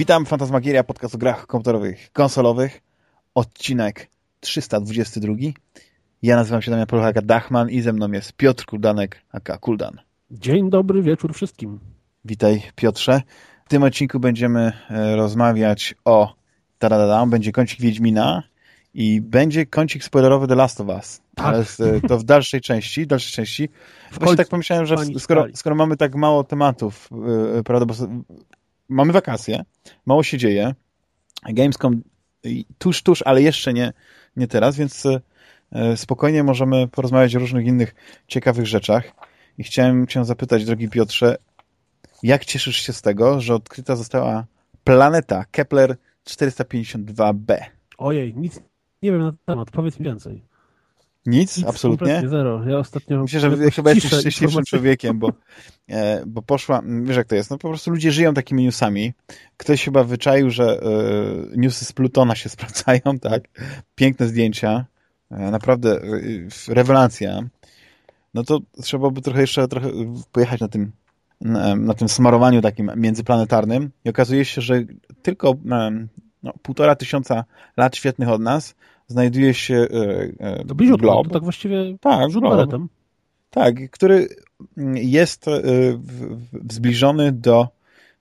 Witam, Fantasmagieria, podcast o grach komputerowych, konsolowych, odcinek 322. Ja nazywam się Damian Polchaka Dachman i ze mną jest Piotr Kuldanek, aka Kuldan. Dzień dobry, wieczór wszystkim. Witaj Piotrze. W tym odcinku będziemy e, rozmawiać o taradada, będzie kącik Wiedźmina i będzie kącik spoilerowy The Last of Us. Tak. Ale e, to w dalszej części, dalszej części. Właśnie tak pomyślałem, że skoro, skoro mamy tak mało tematów, yy, prawda, bo mamy wakacje, mało się dzieje, Gamescom tuż, tuż, ale jeszcze nie, nie teraz, więc yy, spokojnie możemy porozmawiać o różnych innych ciekawych rzeczach. I chciałem cię zapytać, drogi Piotrze, jak cieszysz się z tego, że odkryta została planeta Kepler 452b? Ojej, nic nie wiem na ten temat, powiedz mi więcej. Nic? Nic absolutnie? zero. Ja ostatnio... Myślę, że chyba jesteś szczęśliwszym człowiekiem, bo, e, bo poszła... Wiesz jak to jest? No po prostu ludzie żyją takimi newsami. Ktoś chyba wyczaił, że e, newsy z Plutona się sprawdzają, tak? Piękne zdjęcia. E, naprawdę e, rewelacja. No to trzeba by trochę jeszcze trochę pojechać na tym na, na tym smarowaniu takim międzyplanetarnym i okazuje się, że tylko no, półtora tysiąca lat świetnych od nas znajduje się e, to bliziutko, glob. To tak właściwie tak, glob, tak, który jest e, w, w, zbliżony do,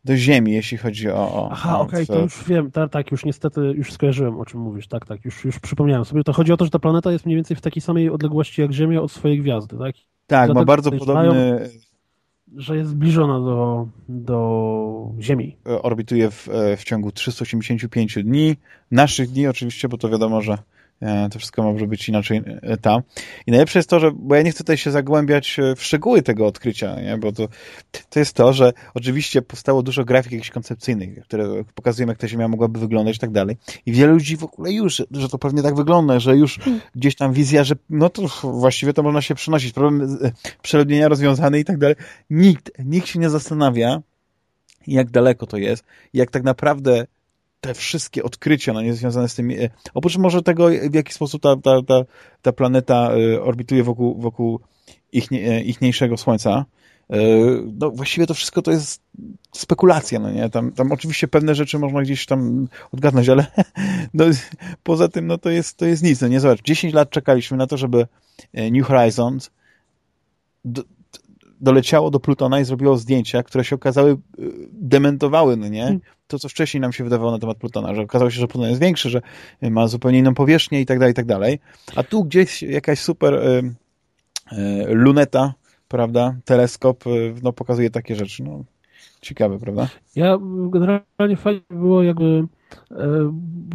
do Ziemi, jeśli chodzi o... o Aha, okej, okay, to już wiem, tak, tak, już niestety, już skojarzyłem, o czym mówisz, tak, tak, już, już przypomniałem sobie. To chodzi o to, że ta planeta jest mniej więcej w takiej samej odległości jak Ziemia od swojej gwiazdy, tak? Tak, ma bardzo podobny że jest zbliżona do, do Ziemi. Orbituje w, w ciągu 385 dni. Naszych dni oczywiście, bo to wiadomo, że E, to wszystko może być inaczej e, tam. I najlepsze jest to, że, bo ja nie chcę tutaj się zagłębiać e, w szczegóły tego odkrycia, nie? bo to, to jest to, że oczywiście powstało dużo grafik jakichś koncepcyjnych, które pokazują, jak ta Ziemia mogłaby wyglądać i tak dalej. I wiele ludzi w ogóle już, że to pewnie tak wygląda, że już gdzieś tam wizja, że no to właściwie to można się przenosić, problem przeludnienia rozwiązany i tak dalej. Nikt, nikt się nie zastanawia, jak daleko to jest, jak tak naprawdę te wszystkie odkrycia, no nie związane z tym, e, oprócz może tego, w jaki sposób ta, ta, ta, ta planeta e, orbituje wokół, wokół ich, e, ichniejszego Słońca, no właściwie to wszystko to jest spekulacja, no nie? Tam, tam oczywiście pewne rzeczy można gdzieś tam odgadnąć, ale no, poza tym no to jest, to jest nic, no nie? Zobacz, 10 lat czekaliśmy na to, żeby New Horizons do, doleciało do Plutona i zrobiło zdjęcia, które się okazały, dementowały, no nie? To, co wcześniej nam się wydawało na temat Plutona, że okazało się, że Pluton jest większy, że ma zupełnie inną powierzchnię i tak dalej, i tak dalej. A tu gdzieś jakaś super y, y, luneta, prawda, teleskop, y, no, pokazuje takie rzeczy. No, ciekawe, prawda? Ja generalnie fajnie było jakby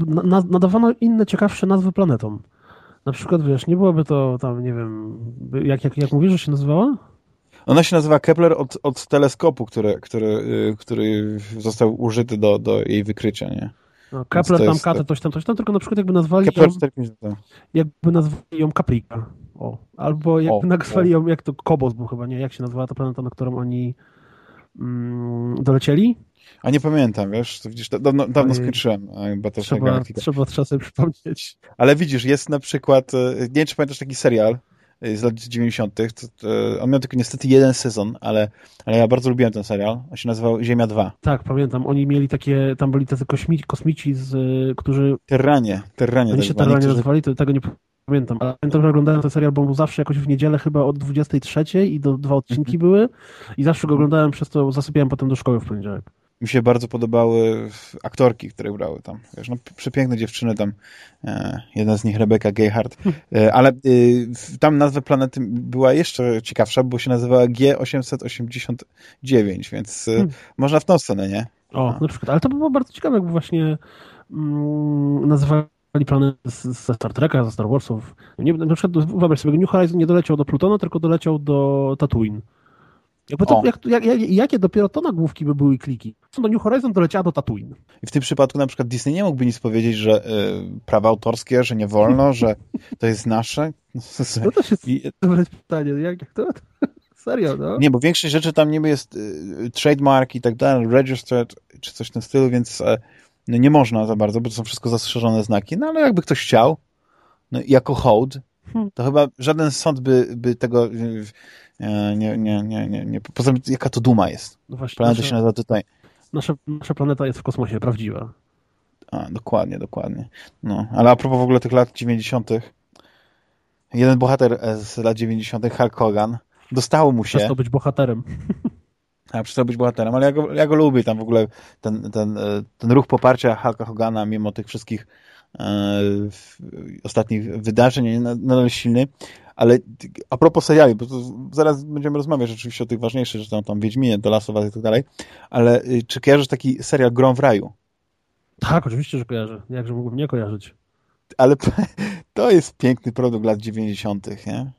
na, nadawano inne, ciekawsze nazwy planetom. Na przykład, wiesz, nie byłoby to tam, nie wiem, jak, jak, jak mówisz, że się nazywała? Ona się nazywa Kepler od, od teleskopu, który, który, y, który został użyty do, do jej wykrycia, nie? No, Kepler tam, jest... Katę, coś tam, coś tam, tylko na przykład jakby nazwali Kepler ją, jakby nazwali ją Caprica. O. Albo jakby o, nazwali ją, jak to Kobos był chyba, nie? Jak się nazywała ta planeta, na którą oni mm, dolecieli? A nie pamiętam, wiesz, to widzisz, dawno, dawno skończyłem Battlestar trzeba, Trzeba, trzeba sobie przypomnieć. Ale widzisz, jest na przykład, y, nie wiem, czy pamiętasz taki serial, z lat 90. To, to, on miał tylko niestety jeden sezon, ale, ale ja bardzo lubiłem ten serial. On się nazywał Ziemia 2. Tak, pamiętam. Oni mieli takie, tam byli tacy kosmici, kosmici z, którzy... Terranie. Terranie Oni się Terranie nazywali, to tego nie pamiętam. Ale pamiętam, że oglądałem ten serial, bo był zawsze jakoś w niedzielę chyba od 23 i do dwa odcinki mhm. były i zawsze go oglądałem, przez to zasypiałem potem do szkoły w poniedziałek mi się bardzo podobały aktorki, które grały tam. Wiesz, no, przepiękne dziewczyny tam. E, jedna z nich Rebecca Gayhart. E, ale e, tam nazwa planety była jeszcze ciekawsza, bo się nazywała G889, więc hmm. można w tą stronę, nie? O, na przykład. Ale to by było bardzo ciekawe, jakby właśnie mm, nazywali planety ze Star Treka, ze Star Warsów. Nie, na przykład wyobraź sobie, New Horizon nie doleciał do Plutona, tylko doleciał do Tatooine. Jakby to, jak, jak, jak, jakie dopiero to nagłówki by były kliki? Do New Horizon doleciała do Tatooine. I w tym przypadku na przykład Disney nie mógłby nic powiedzieć, że y, prawa autorskie, że nie wolno, że to jest nasze. No to jest I, dobre pytanie. Jak, to? Serio, no? Nie, bo większość rzeczy tam niby jest y, trademark i tak dalej, registered, czy coś w tym stylu, więc y, no nie można za bardzo, bo to są wszystko zastrzeżone znaki, no ale jakby ktoś chciał, no, jako hołd. To chyba żaden sąd by, by tego nie, nie, nie, nie, nie. Poza tym, jaka to duma jest. No właśnie, Planeta się nazywa tutaj nasza, nasza planeta jest w kosmosie, prawdziwa. A, dokładnie, dokładnie. No, ale a propos w ogóle tych lat 90. Jeden bohater z lat 90. Hulk Hogan, dostało mu się... Przestał być bohaterem. A, przestał być bohaterem, ale ja go, ja go lubię, tam w ogóle ten, ten, ten ruch poparcia Hulka Hogana, mimo tych wszystkich e, ostatnich wydarzeń, nadal silny, ale a propos seriali, bo zaraz będziemy rozmawiać oczywiście o tych ważniejszych, że tam, tam Wiedźminie, do Lasowa i tak dalej, ale y, czy kojarzysz taki serial Grom w raju? Tak, oczywiście, że kojarzę. Jakże mógłbym nie kojarzyć. Ale to jest piękny produkt lat 90., nie?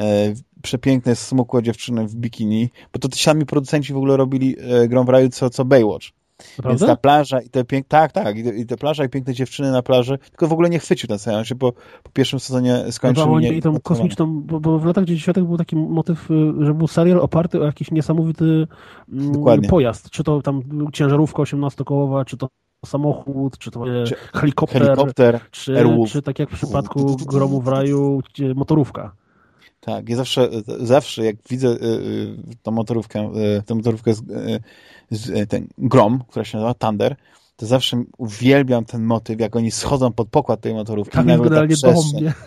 E, przepiękne smukłe dziewczyny w bikini, bo to ci sami producenci w ogóle robili e, Grom w raju co, co Baywatch. Prawda? Więc ta plaża i te piękne, tak, tak, i te, i te plaża i piękne dziewczyny na plaży, tylko w ogóle nie chwycił ten serial, się po, po pierwszym sezonie skończył. No, nie, I tą kosmiczną, bo, bo, w latach 90 był taki motyw, y, że był serial oparty o jakiś niesamowity mm, Dokładnie. pojazd, czy to tam ciężarówka 18-kołowa, czy to samochód, czy to czy helikopter, helikopter czy, czy tak jak w przypadku Gromu w raju, motorówka. Tak, ja zawsze, zawsze jak widzę y, y, tą motorówkę, tę motorówkę z, z, ten Grom, która się nazywa Thunder, to zawsze uwielbiam ten motyw, jak oni schodzą pod pokład tej motorówki. Tak, generalnie tak bombie.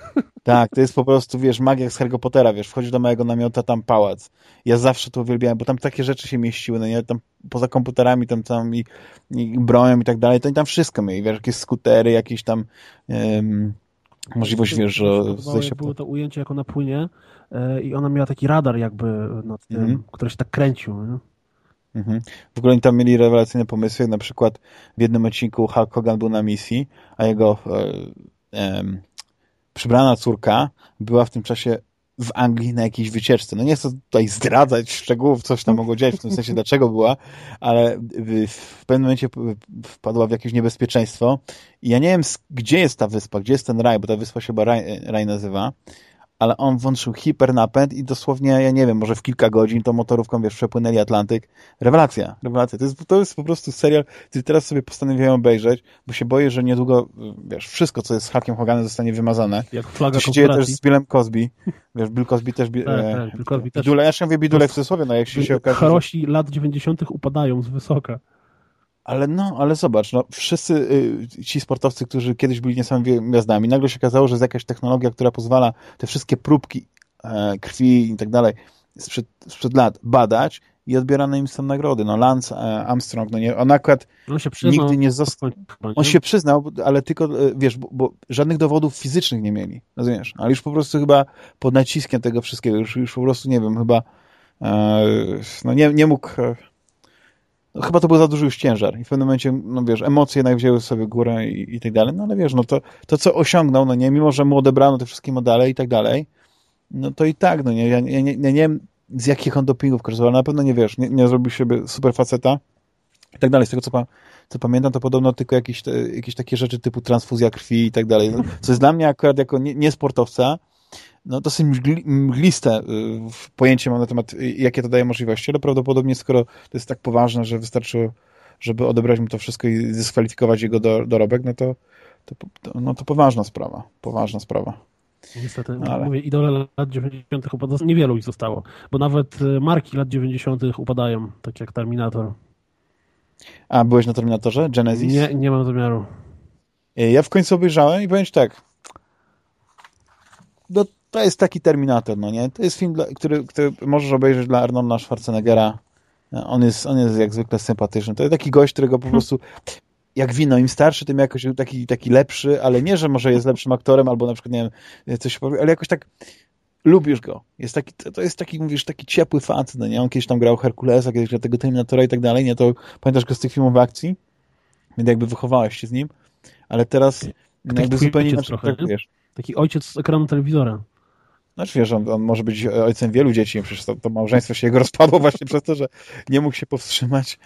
Tak, to jest po prostu, wiesz, magia z Harry Pottera, wiesz, wchodzisz do mojego namiota, tam pałac. Ja zawsze to uwielbiałem, bo tam takie rzeczy się mieściły, no nie, tam poza komputerami, tam, tam i, i bronią i tak dalej, to oni tam wszystko mieli, wiesz, jakieś skutery, jakieś tam um, możliwość, wiesz, że... Zejście było to ujęcie, jak ona płynie e, i ona miała taki radar jakby nad tym, mm -hmm. który się tak kręcił, nie? Mhm. W ogóle oni tam mieli rewelacyjne pomysły, na przykład w jednym odcinku Hulk Hogan był na misji, a jego e, e, przybrana córka była w tym czasie w Anglii na jakiejś wycieczce. No nie chcę tutaj zdradzać szczegółów, coś tam mogło dziać, w tym sensie dlaczego była, ale w pewnym momencie wpadła w jakieś niebezpieczeństwo i ja nie wiem, gdzie jest ta wyspa, gdzie jest ten raj, bo ta wyspa się chyba raj, raj nazywa, ale on włączył hipernapęd i dosłownie, ja nie wiem, może w kilka godzin tą motorówką, wiesz, przepłynęli Atlantyk. Rewelacja, rewelacja. To jest, to jest po prostu serial, który teraz sobie postanowiłem obejrzeć, bo się boję, że niedługo, wiesz, wszystko, co jest z Hakiem Hoganem zostanie wymazane. Jak flaga to się dzieje też z Billem Cosby. Wiesz, Bill Cosby też... Tak, e, tak, Bill Cosby też. Bidule, ja się mówię Bidule w cudzysłowie, no jak się, się okaże... Lat 90. upadają z wysoka. Ale no, ale zobacz, no, wszyscy y, ci sportowcy, którzy kiedyś byli niesamownymi gwiazdami, nagle się okazało, że jest jakaś technologia, która pozwala te wszystkie próbki e, krwi i tak dalej sprzed, sprzed lat badać i odbierane im są nagrody. No Lance e, Armstrong, no nie, on akurat on przyznał, nigdy nie został, on się przyznał, ale tylko, e, wiesz, bo, bo, żadnych dowodów fizycznych nie mieli, rozumiesz, ale już po prostu chyba pod naciskiem tego wszystkiego, już, już po prostu, nie wiem, chyba e, no nie, nie mógł no, chyba to był za duży już ciężar. I w pewnym momencie, no wiesz, emocje jednak wzięły sobie górę i, i tak dalej, no ale wiesz, no to, to co osiągnął, no nie, mimo że mu odebrano te wszystkie modele i tak dalej, no to i tak, no nie, ja, ja, nie, nie wiem z jakich on dopingów korzystał, ale na pewno nie wiesz, nie, nie zrobił siebie super faceta i tak dalej, z tego co, co pamiętam, to podobno tylko jakieś, te, jakieś takie rzeczy typu transfuzja krwi i tak dalej, no, co jest dla mnie akurat jako nie, nie no dosyć mgliste y, pojęcie mam na temat, y, jakie to daje możliwości, ale prawdopodobnie skoro to jest tak poważne, że wystarczy, żeby odebrać mu to wszystko i dyskwalifikować jego do, dorobek, no to, to, no to poważna sprawa. Poważna sprawa. Niestety, no ale... mówię, idole lat 90. niewielu ich zostało, bo nawet y, marki lat 90. upadają, tak jak Terminator. A, byłeś na Terminatorze? Genesis? Nie, nie mam zamiaru. Ja w końcu obejrzałem i powiem tak, no, to jest taki Terminator, no nie? To jest film, który, który możesz obejrzeć dla Arnolda Schwarzeneggera. On jest, on jest jak zwykle sympatyczny. To jest taki gość, którego po prostu jak wino, im starszy, tym jakoś taki, taki lepszy, ale nie, że może jest lepszym aktorem, albo na przykład, nie wiem, coś powie, ale jakoś tak lubisz go. Jest taki, to jest taki, mówisz, taki ciepły facet, no nie? On kiedyś tam grał Herkulesa, kiedyś grał tego Terminatora i tak dalej, nie? To pamiętasz go z tych filmów akcji? Więc jakby wychowałeś się z nim, ale teraz jakby zupełnie inaczej traktujesz. Taki ojciec z ekranu telewizora. Znaczy wiesz, on, on, może być ojcem wielu dzieci, przecież to, to, małżeństwo się jego rozpadło właśnie przez to, że nie mógł się powstrzymać,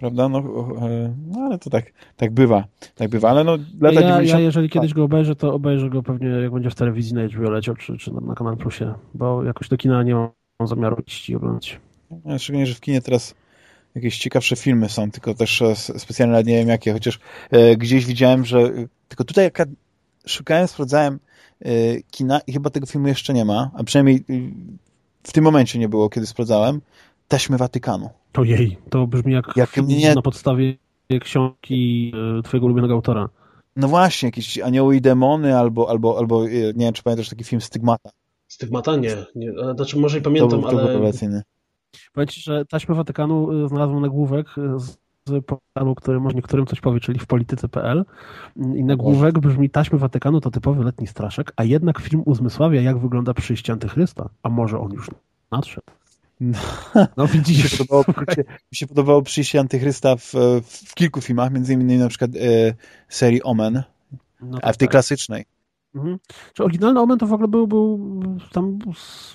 prawda? No, e, no ale to tak, tak bywa, tak bywa, ale no lata ja, 90... ja jeżeli kiedyś go obejrzę, to obejrzę go pewnie jak będzie w telewizji na HBO leciał, czy, czy na, na Kanal Plusie, bo jakoś do kina nie mam zamiaru iść i oglądać. Ja, szczególnie, że w kinie teraz jakieś ciekawsze filmy są, tylko też e, specjalnie nie wiem jakie, chociaż e, gdzieś widziałem, że tylko tutaj szukałem, sprawdzałem kina i chyba tego filmu jeszcze nie ma, a przynajmniej y, w tym momencie nie było, kiedy sprawdzałem. taśmy Watykanu. Ojej, to brzmi jak, Jak mnie- na podstawie książki e, twojego ulubionego autora. No właśnie, jakieś anioły i demony, albo, albo, albo nie wiem, czy pamiętasz taki film Stygmata. Stygmata? Nie. nie. Znaczy może i To, pamiętam, był- to był ale rewelacyjny. Powiem ci, że taśmę Watykanu znalazłem nagłówek z z portalu, który może niektórym coś powie, czyli w polityce.pl i nagłówek brzmi taśmy Watykanu to typowy letni straszek, a jednak film uzmysławia, jak wygląda przyjście antychrysta. A może on już nadszedł? No. No Mi się widzisz, podobało, przyjście, mi się podobało przyjście Antychrysta w, w kilku filmach, między innymi na przykład e, serii Omen, no a w tej tak. klasycznej. Mhm. Czy oryginalny Omen to w ogóle był, był tam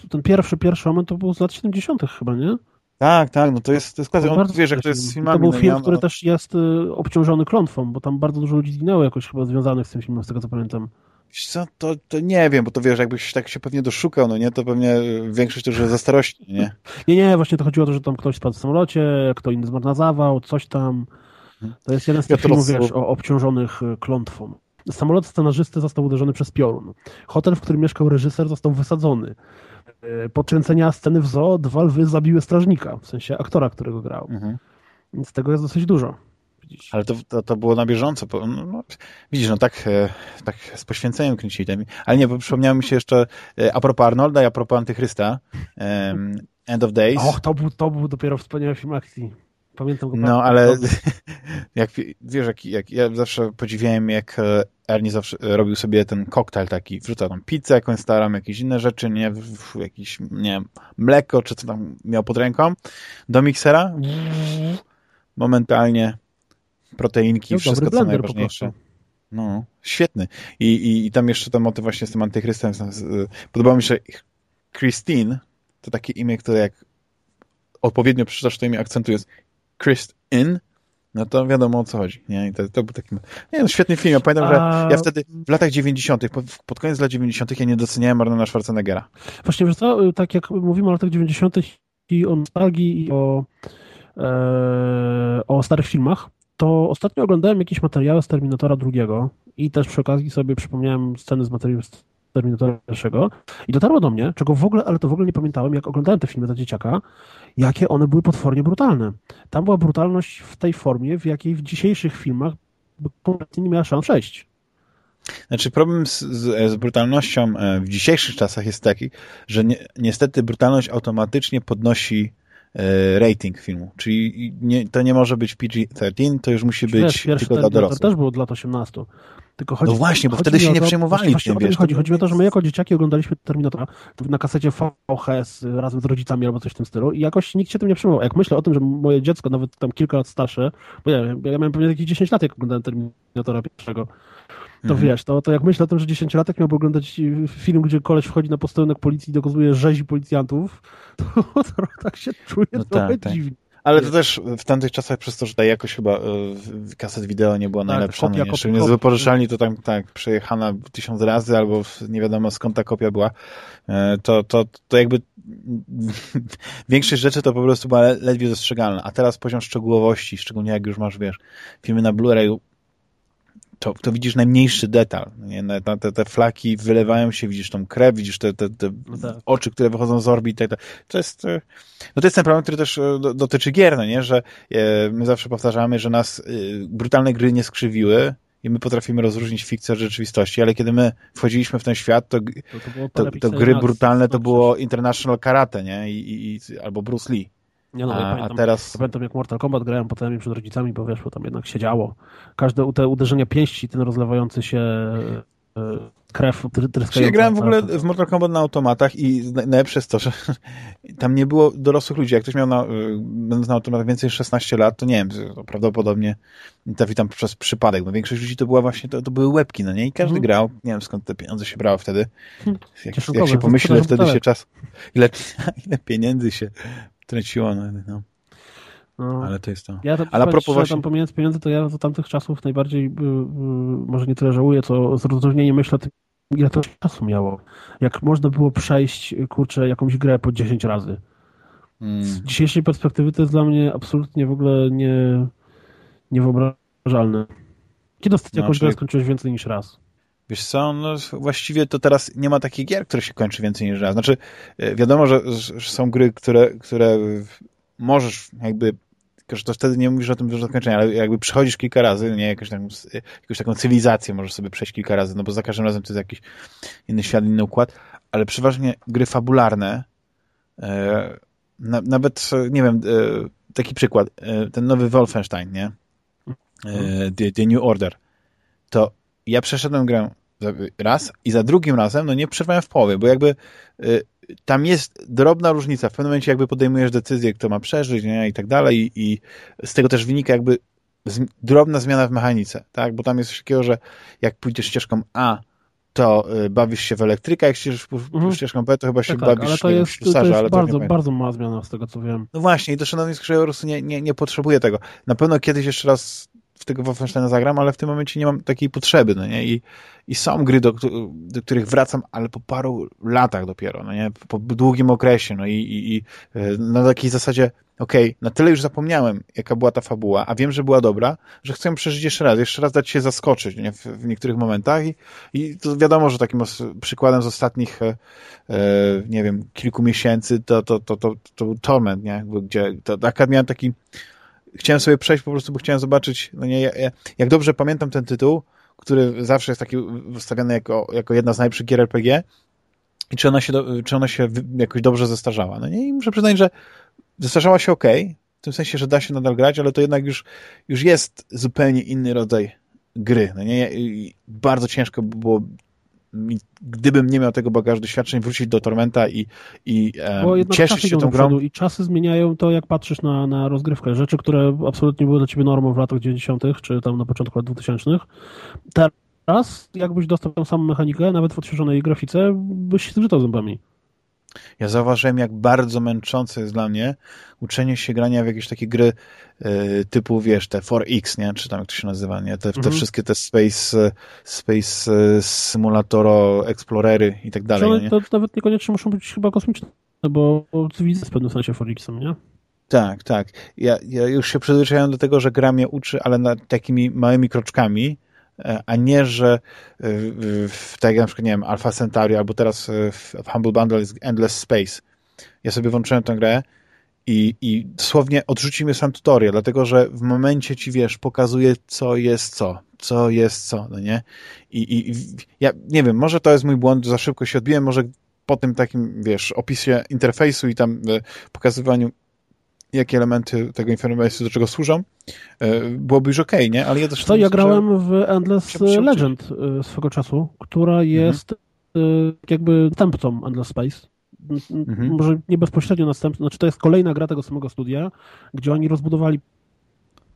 ten pierwszy, pierwszy Omen to był z lat 70 chyba, nie? Tak, tak, no to jest, to jest klasyk. On, wiesz, jak to jest filmami. To był no, film, nie? który No, też jest y, obciążony klątwą, bo tam bardzo dużo ludzi zginęło jakoś chyba związanych z tym filmem, z tego co pamiętam. Co, to, to nie wiem, bo to wiesz, jakbyś tak się pewnie doszukał, no nie, to pewnie większość to, że za starości, nie? Nie, nie, właśnie to chodziło o to, że tam ktoś spadł w samolocie, kto inny zmarł na zawał, coś tam. To jest jeden z tych Piotr filmów, wiesz, o obciążonych y, klątwą. Samolot scenarzysty został uderzony przez piorun. Hotel, w którym mieszkał reżyser, został wysadzony. Y, Podkręcenia sceny w zoo dwa lwy zabiły strażnika, w sensie aktora, którego grał. Mhm. Więc tego jest dosyć dużo. Widzisz? Ale to, to, to było na bieżąco. bo, No, no, widzisz, no tak, e, tak z poświęceniem kręcili. ten- Ale nie, bo przypomniało mi się jeszcze e, a propos Arnolda i a propos Antychrysta. em, End of Days. Och, to był, to był dopiero wspaniały film akcji. Pamiętam go No, ale jak, wiesz, jak, jak ja zawsze podziwiałem, jak e, Ernie zawsze robił sobie ten koktajl taki, wrzucał tam pizzę jakąś starą, jakieś inne rzeczy, nie, jakieś, nie wiem, mleko, czy co tam miał pod ręką, do miksera, momentalnie proteinki, No, wszystko co najważniejsze. No, świetny. I, i, I tam jeszcze ten motyw właśnie z tym antychrystem. Podobało mi się Christine, to takie imię, które jak odpowiednio przeczytasz to imię akcentując Christine, no to wiadomo o co chodzi. Nie? I to, to był taki... Nie, no, świetny film. Ja pamiętam, że A- ja wtedy w latach 90., pod, koniec lat 90. ja nie doceniałem Arnolda Schwarzeneggera. Właśnie, wiesz co, tak jak mówimy o latach 90. i o nostalgii i o, e, o starych filmach, to ostatnio oglądałem jakieś materiały z Terminatora drugiego i też przy okazji sobie przypomniałem sceny z materiałów z Terminatora pierwszego i dotarło do mnie, czego w ogóle, ale to w ogóle nie pamiętałem, jak oglądałem te filmy za dzieciaka, jakie one były potwornie brutalne. Tam była brutalność w tej formie, w jakiej w dzisiejszych filmach kompletnie nie miała szans przejść. Znaczy problem z, z, z brutalnością e, w dzisiejszych czasach jest taki, że ni niestety brutalność automatycznie podnosi e, rating filmu. Czyli nie, to nie może być PG-13, to już musi być Wiesz, tylko dla dorosłych. też był od lat 18. Tylko chodzi, No właśnie, bo wtedy się nie to- przejmowali Właśnie tym, wiesz, chodzi. Chodzi o to, że my jako dzieciaki oglądaliśmy Terminatora na kasecie VHS razem z rodzicami albo coś w tym stylu i jakoś nikt się tym nie przejmował. Jak myślę o tym, że moje dziecko, nawet tam kilka lat starsze, bo ja, ja miałem pewnie jakieś 10 lat, jak oglądałem Terminatora pierwszego, to Mhm. wiesz, to, to jak myślę o tym, że 10-latek miałby oglądać film, gdzie koleś wchodzi na posterunek policji i dokazuje rzezi policjantów, to, to tak się czuję No trochę tak, tak. dziwnie. Ale to też w tamtych czasach przez to, że ta jakość chyba w- kaset wideo nie była Tak, najlepsza. kopia, no, kopia, z wypożyczalni to tam tak przejechana tysiąc razy albo nie wiadomo skąd ta kopia była. E, To, to, to jakby większość rzeczy to po prostu była le- ledwie dostrzegalna. A teraz poziom szczegółowości, szczególnie jak już masz, wiesz, filmy na Blu-rayu, to, to widzisz najmniejszy detal. Nie? Te, te flaki wylewają się, widzisz tą krew, widzisz te, te, te No tak. oczy, które wychodzą z orbit. tak dalej. To jest, e, no to jest ten problem, który też e, do- dotyczy gier, no nie? że e, my zawsze powtarzamy, że nas e, brutalne gry nie skrzywiły i my potrafimy rozróżnić fikcję od rzeczywistości, ale kiedy my wchodziliśmy w ten świat, to, To, to, to, gry brutalne to było International Karate, nie? I, i, i, albo Bruce Lee. Nie no, ja A, a pamiętam, teraz... Ja pamiętam, jak Mortal Kombat grałem potem przed rodzicami, bo wiesz, bo tam jednak się działo. Każde te uderzenia pięści, ten rozlewający się e, krew tryskająca. ja grałem w ogóle w Mortal Kombat na automatach i na- najlepsze jest to, że tam nie było dorosłych ludzi. Jak ktoś miał na, y, będąc na automatach więcej niż 16 lat, to nie wiem, to prawdopodobnie trafi tam przez przypadek, bo większość ludzi to była właśnie, to, to były łebki, no nie? I każdy Mhm. grał. Nie wiem skąd te pieniądze się brało wtedy. Jak, jak Kieszonkowe, się sprzedaż wtedy się czas, ile, ile pieniędzy się traciło, no, no. ale to jest to. Ja to, Ale a propos właśnie- tam pomijając pieniędzy, to ja za tamtych czasów najbardziej, y, y, może nie tyle żałuję, co z rozróżnieniem myślę ile to czasu miało. Jak można było przejść, kurczę, jakąś grę po 10 razy. Mm. Z dzisiejszej perspektywy to jest dla mnie absolutnie w ogóle nie, niewyobrażalne. Kiedy ostatnio No, jakąś grę czyli- skończyłeś więcej niż raz? Wiesz co, no właściwie to teraz nie ma takich gier, które się kończy więcej niż raz. Znaczy, e, wiadomo, że, że są gry, które, które możesz jakby tylko, że to wtedy nie mówisz o tym do zakończenia, ale jakby przechodzisz kilka razy, nie, jakąś taką, jakąś taką cywilizację możesz sobie przejść kilka razy, no bo za każdym razem to jest jakiś inny świat, inny układ, ale przeważnie gry fabularne, e, na, nawet, nie wiem, e, taki przykład, e, ten nowy Wolfenstein, nie? E, The, The New Order, to ja przeszedłem grę raz i za drugim razem, no nie przerwałem w połowie, bo jakby y, tam jest drobna różnica. W pewnym momencie jakby podejmujesz decyzję, kto ma przeżyć nie? i tak dalej i, i z tego też wynika jakby z, drobna zmiana w mechanice, tak? Bo tam jest coś takiego, że jak pójdziesz ścieżką A, to y, bawisz się w elektryka, jak ścieżką, mhm. ścieżką B, to chyba się tak, bawisz ale to jest, w ślusarza, to jest ale bardzo, bardzo mała zmiana z tego, co wiem. No właśnie, i to szanowni że po prostu nie, nie, nie potrzebuję tego. Na pewno kiedyś jeszcze raz w tego Wolfensteina zagram, ale w tym momencie nie mam takiej potrzeby, no nie? I, i są gry, do, do których wracam, ale po paru latach dopiero, no nie? Po długim okresie, no i, i, i e, na takiej zasadzie, okej, okay, na tyle już zapomniałem, jaka była ta fabuła, a wiem, że była dobra, że chcę ją przeżyć jeszcze raz, jeszcze raz dać się zaskoczyć nie? W, w niektórych momentach i, i to wiadomo, że takim przykładem z ostatnich, e, e, nie wiem, kilku miesięcy to, to, to, to, to był Torment, nie? Gdzie to, tak miałem taki chciałem sobie przejść po prostu, bo chciałem zobaczyć, no nie, jak dobrze pamiętam ten tytuł, który zawsze jest taki wystawiany jako, jako jedna z najlepszych gier RPG i czy ona się, czy ona się jakoś dobrze zestarzała. No nie, i muszę przyznać, że zestarzała się ok, w tym sensie, że da się nadal grać, ale to jednak już, już jest zupełnie inny rodzaj gry. No nie? I bardzo ciężko było gdybym nie miał tego bagażu doświadczeń, wrócić do Tormenta i, i um, cieszyć się tą grą. I czasy zmieniają to, jak patrzysz na, na rozgrywkę. Rzeczy, które absolutnie były dla ciebie normą w latach 90., czy tam na początku lat 2000. Teraz, jakbyś dostał tą samą mechanikę, nawet w odświeżonej grafice, byś się zgrzytał zębami. Ja zauważyłem, jak bardzo męczące jest dla mnie uczenie się grania w jakieś takie gry y, typu, wiesz, te 4X, nie? Czy tam jak to się nazywa, nie? Te, te mhm. wszystkie te Space, Space e, Simulator, Explorery i tak dalej, nie? To nawet niekoniecznie muszą być chyba kosmiczne, bo cywilizacja w pewnym sensie 4X-em, nie? Tak, tak. Ja, ja już się przyzwyczaiłem do tego, że gra mnie uczy, ale takimi małymi kroczkami, E, a nie, że e, w, tak jak na przykład, nie wiem, Alpha Centauri albo teraz e, w Humble Bundle jest Endless Space. Ja sobie włączyłem tę grę i, i dosłownie odrzucił mnie sam tutorial, dlatego, że w momencie ci, wiesz, pokazuje, co jest co, co jest co, no nie? I, i ja nie wiem, może to jest mój błąd, za szybko się odbiłem, może po tym takim, wiesz, opisie interfejsu i tam pokazywaniu jakie elementy tego informacji do czego służą, e, byłoby już okej, okay, nie? Ale ja też... To ja grałem w Endless Legend e, swego czasu, która mhm. jest mhm. jakby następcą Endless Space. Mhm. Może nie bezpośrednio następcą, znaczy to jest kolejna gra tego samego studia, gdzie oni rozbudowali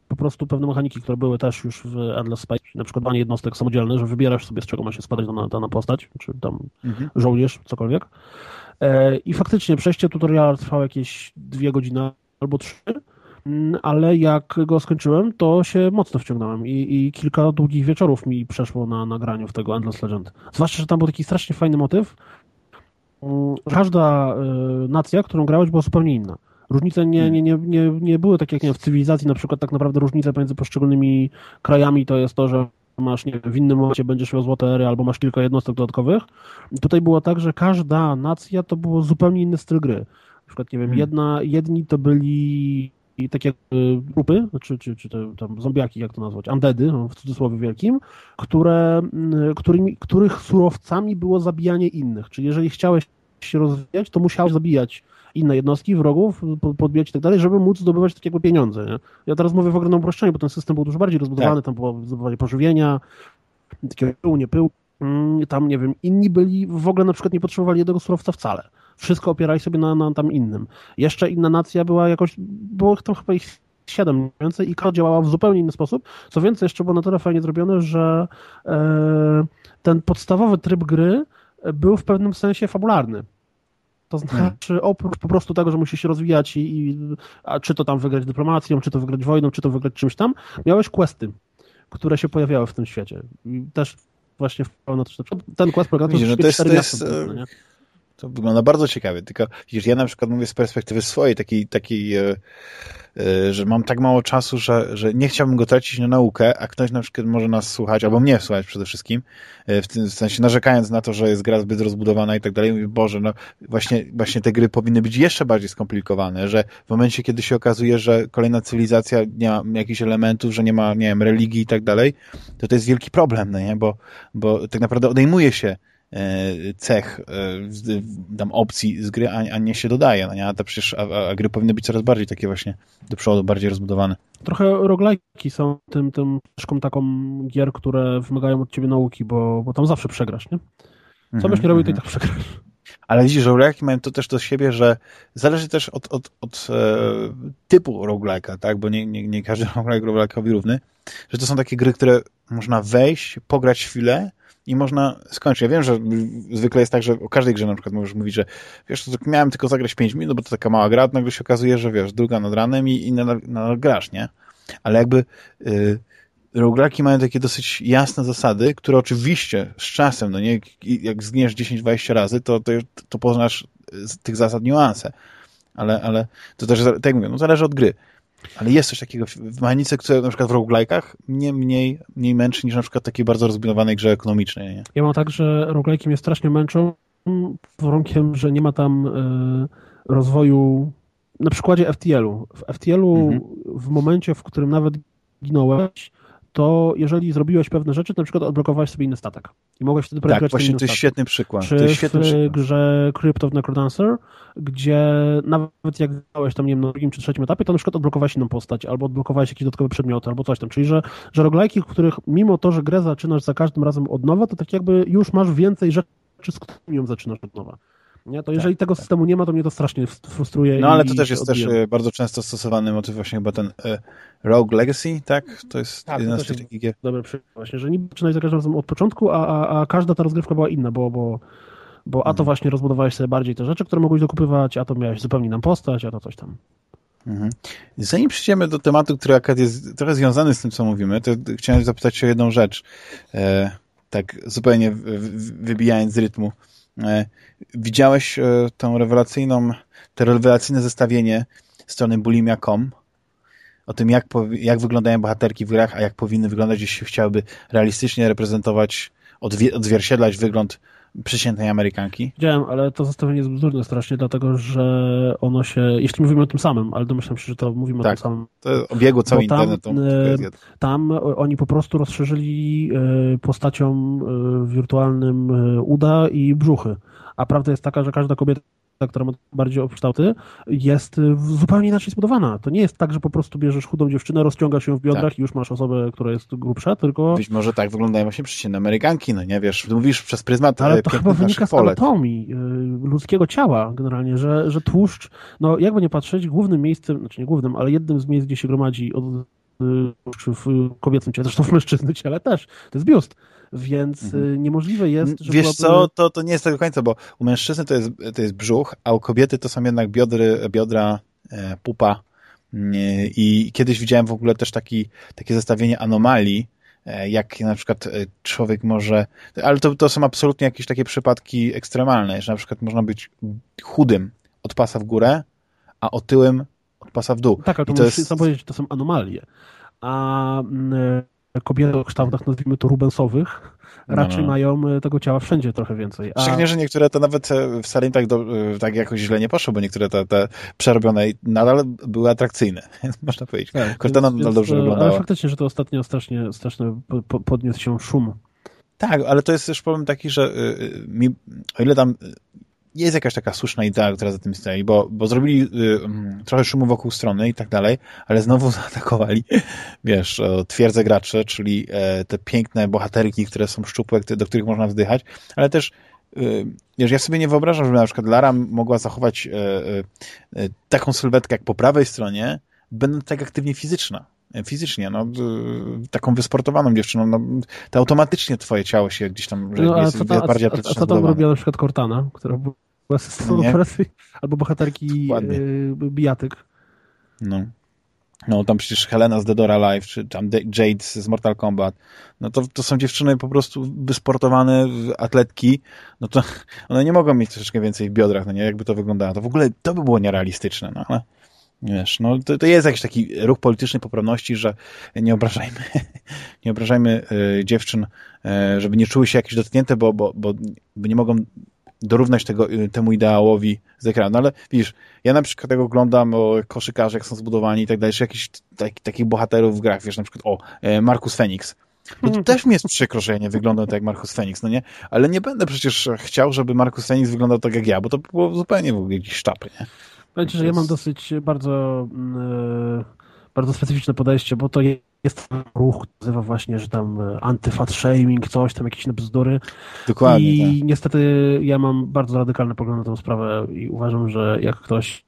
po prostu pewne mechaniki, które były też już w Endless Space, na przykład danie jednostek samodzielnych, że wybierasz sobie, z czego ma się składać dana, dana postać, czy tam mhm. żołnierz, cokolwiek. I faktycznie przejście tutoriala trwało jakieś dwie godziny albo trzy, mm, ale jak go skończyłem, to się mocno wciągnąłem i, i kilka długich wieczorów mi przeszło na nagraniu w tego Endless Legend. Zwłaszcza, że tam był taki strasznie fajny motyw. Mm, każda y, nacja, którą grałeś, była zupełnie inna. Różnice nie, nie, nie, nie, nie były tak jak nie w cywilizacji, na przykład tak naprawdę różnice pomiędzy poszczególnymi krajami to jest to, że masz, nie w innym momencie będziesz miał złote ery albo masz kilka jednostek dodatkowych. Tutaj było tak, że każda nacja to było zupełnie inny styl gry przykład, nie wiem, hmm. jedna, jedni to byli takie grupy, czy, czy, czy te, tam zombiaki, jak to nazwać, undeady, no, w cudzysłowie wielkim, które, którymi, których surowcami było zabijanie innych. Czyli jeżeli chciałeś się rozwijać, to musiałeś zabijać inne jednostki, wrogów, podbijać i tak dalej, żeby móc zdobywać takiego pieniądze. Nie? Ja teraz mówię w ogromnym uproszczeniu, bo ten system był dużo bardziej rozbudowany, tak. tam było zdobywanie pożywienia, takiego pyłu, nie pyłu, mm, tam, nie wiem, inni byli, w ogóle na przykład nie potrzebowali jednego surowca wcale wszystko opierali sobie na, na tam innym. Jeszcze inna nacja była jakoś, było tam chyba ich siedem mniej więcej i każda działała w zupełnie inny sposób. Co więcej, jeszcze było na tyle fajnie zrobione, że e, ten podstawowy tryb gry był w pewnym sensie fabularny. To znaczy, hmm. oprócz po prostu tego, że musi się rozwijać i, i czy to tam wygrać dyplomacją, czy to wygrać wojną, czy to wygrać czymś tam, miałeś questy, które się pojawiały w tym świecie. I też właśnie w pełno ten quest polega na tym, że to jest, to jest, To wygląda bardzo ciekawie, tylko widzisz, ja na przykład mówię z perspektywy swojej, takiej, takiej e, e, że mam tak mało czasu, że, że nie chciałbym go tracić na naukę, a ktoś na przykład może nas słuchać, albo mnie słuchać przede wszystkim, e, w tym sensie narzekając na to, że jest gra zbyt rozbudowana i tak dalej, Boże, no właśnie, właśnie te gry powinny być jeszcze bardziej skomplikowane, że w momencie, kiedy się okazuje, że kolejna cywilizacja nie ma jakichś elementów, że nie ma, nie wiem, religii i tak dalej, to to jest wielki problem, no nie? Bo, bo tak naprawdę odejmuje się cech, e, tam opcji z gry, a, nie się dodaje. No nie? A, to przecież, a, a, gry powinny być coraz bardziej takie właśnie do przodu, bardziej rozbudowane. Trochę roglajki są tym, tym ścieżką taką gier, które wymagają od ciebie nauki, bo, bo tam zawsze przegrasz, nie? Co mm -hmm, byś nie robił, to i tak przegrasz. Ale widzisz, roguelike mają to też do siebie, że zależy też od, od, od e, typu roguelike'a, tak? Bo nie, nie, nie każdy roguelike roguelike'owi równy. Że to są takie gry, które można wejść, pograć chwilę, i można skończyć. Ja wiem, że zwykle jest tak, że o każdej grze na przykład możesz mówić, że wiesz, to miałem tylko zagrać 5 minut, bo to taka mała gra, nagle się okazuje, że wiesz, druga nad ranem i, i nadal, grasz, nie? Ale jakby y, roguelaki mają takie dosyć jasne zasady, które oczywiście z czasem, no nie, jak zgniesz 10-20 razy, to, to, to poznasz z tych zasad niuanse. Ale, ale to też, tak jak mówię, no zależy od gry. Ale jest coś takiego w mechanice, które na przykład w roguelike'ach mnie mniej, mniej męczy niż na przykład takiej bardzo rozbudowanej grze ekonomicznej. Nie? Ja mam tak, że roguelike'i mnie strasznie męczą warunkiem, że nie ma tam y, rozwoju na przykładzie FTL-u. W FTL-u mhm. w momencie, w którym nawet ginąłeś, to jeżeli zrobiłeś pewne rzeczy, to na przykład odblokowałeś sobie inny statek. I mogłeś wtedy Tak, właśnie to jest świetny przykład. Czy to jest świetny w przykład. grze Crypt of Necrodancer, gdzie nawet jak grałeś tam, nie wiem, na drugim czy trzecim etapie, to na przykład odblokowałeś inną postać, albo odblokowałeś jakieś dodatkowe przedmioty, albo coś tam. Czyli, że, że roguelike'i, w których mimo to, że grę zaczynasz za każdym razem od nowa, to tak jakby już masz więcej rzeczy, z którymi ją zaczynasz od nowa. Nie? To jeżeli tak, tego tak. systemu nie ma, to mnie to strasznie frustruje. No ale to też jest też e, bardzo często stosowany motyw właśnie chyba ten e, Rogue Legacy, tak? To jest tak, jeden z tych takich gier. Przykład właśnie, że nie zaczynałeś za każdym razem od początku, a, a, a każda ta rozgrywka była inna, bo, bo, bo a to mhm. właśnie rozbudowałeś sobie bardziej te rzeczy, które mogłeś dokupywać, a to miałeś zupełnie nam postać, a to coś tam. Mhm. Zanim przejdziemy do tematu, który akurat jest trochę związany z tym, co mówimy, to chciałem zapytać o jedną rzecz. E, tak zupełnie wybijając z rytmu. E, widziałeś e, tą rewelacyjną, to rewelacyjne zestawienie strony bulimia.com o tym, jak, jak wyglądają bohaterki w grach, a jak powinny wyglądać, jeśli chciałyby realistycznie reprezentować, odzwierciedlać wygląd przeciętnej Amerykanki. Widziałem, ale to zestawienie jest bzdurne strasznie, dlatego że ono się, jeśli mówimy o tym samym, ale domyślam się, że to mówimy tak, o tym samym. to obiegło cały tam, internet. E, tam oni po prostu rozszerzyli e, postacią e, wirtualnym uda i brzuchy. A prawda jest taka, że każda kobieta która ma bardziej kształty, jest zupełnie inaczej zbudowana. To nie jest tak, że po prostu bierzesz chudą dziewczynę, rozciągasz ją w biodrach tak. i już masz osobę, która jest grubsza, tylko... Być może tak wyglądają właśnie przeciętne Amerykanki, no nie wiesz, mówisz przez pryzmat Ale to chyba wynika z anatomii y, ludzkiego ciała generalnie, że, że tłuszcz, no jakby nie patrzeć, głównym miejscem, znaczy nie głównym, ale jednym z miejsc, gdzie się gromadzi od, y, w kobiecym ciele, zresztą w mężczyzny ciele też, to jest biust więc mhm. Y, niemożliwe jest, że... Wiesz co, to, to nie jest tego końca, bo u mężczyzny to jest, to jest brzuch, a u kobiety to są jednak biodry, biodra, e, pupa i kiedyś widziałem w ogóle też taki, takie zestawienie anomalii, e, jak na przykład e, człowiek może, ale to, to są absolutnie jakieś takie przypadki ekstremalne, że na przykład można być chudym od pasa w górę, a otyłym od pasa w dół. Tak, ale to, to jest... powiedzieć, że to są anomalie. A mm, kobiety o kształtach, nazwijmy to rubensowych, no, raczej no, mają e, tego ciała wszędzie trochę więcej. A... Szczególnie, że niektóre to nawet e, wcale im tak, do, e, tak jakoś źle nie poszło, bo niektóre te, te przerobione nadal były atrakcyjne, można powiedzieć. Tak, Cortana nadal dobrze wyglądała. Ale faktycznie, że to ostatnio strasznie, strasznie podniósł się szum. Tak, ale to jest też problem taki, że mi, o ile tam jest jakaś taka słuszna idea, która za tym stoi, bo, bo zrobili y, mm, trochę szumu wokół strony i tak dalej, ale znowu zaatakowali, wiesz, twierdzę gracze, czyli e, te piękne bohaterki, które są szczupłe, do których można wzdychać, ale też y, wiesz, ja sobie nie wyobrażam, żeby na przykład Lara mogła zachować e, e, taką sylwetkę jak po prawej stronie, będąc tak aktywnie fizyczna fizycznie, no, taką wysportowaną dziewczyną, no, to automatycznie twoje ciało się gdzieś tam no, jest co ta, bardziej atletyczne. A co tam robiła na przykład Cortana, która była albo bohaterki y, bijatyk. No. no tam przecież Helena z Dead or Alive, czy tam Jade z Mortal Kombat, no to, to są dziewczyny po prostu wysportowane atletki, no to one nie mogą mieć troszeczkę więcej w biodrach, no nie, jakby to wyglądało. To w ogóle to by było nierealistyczne, no ale wiesz, no to, to jest jakiś taki ruch politycznej poprawności, że nie obrażajmy, nie obrażajmy y, dziewczyn, y, żeby nie czuły się jakieś dotknięte, bo, bo, bo nie mogą dorównać tego, y, temu ideałowi z ekranu. No ale widzisz, ja na przykład tego oglądam o koszykarze, jak są zbudowani i tak dalej, czy jakichś tak, takich bohaterów w grach, wiesz, na przykład o, e, Markus Fenix. No to też mi jest przykro, że ja nie wyglądam tak jak Markus Fenix, no nie? Ale nie będę przecież chciał, żeby Markus Fenix wyglądał tak jak ja, bo to było zupełnie w ogóle jakiś sztapy, nie? Powiem że ja mam dosyć bardzo, yy, bardzo specyficzne podejście, bo to jest ruch, który nazywa właśnie, że tam e, antyfat shaming, coś tam, jakieś bzdury. Dokładnie. I tak. niestety ja mam bardzo radykalny pogląd na tę sprawę i uważam, że jak ktoś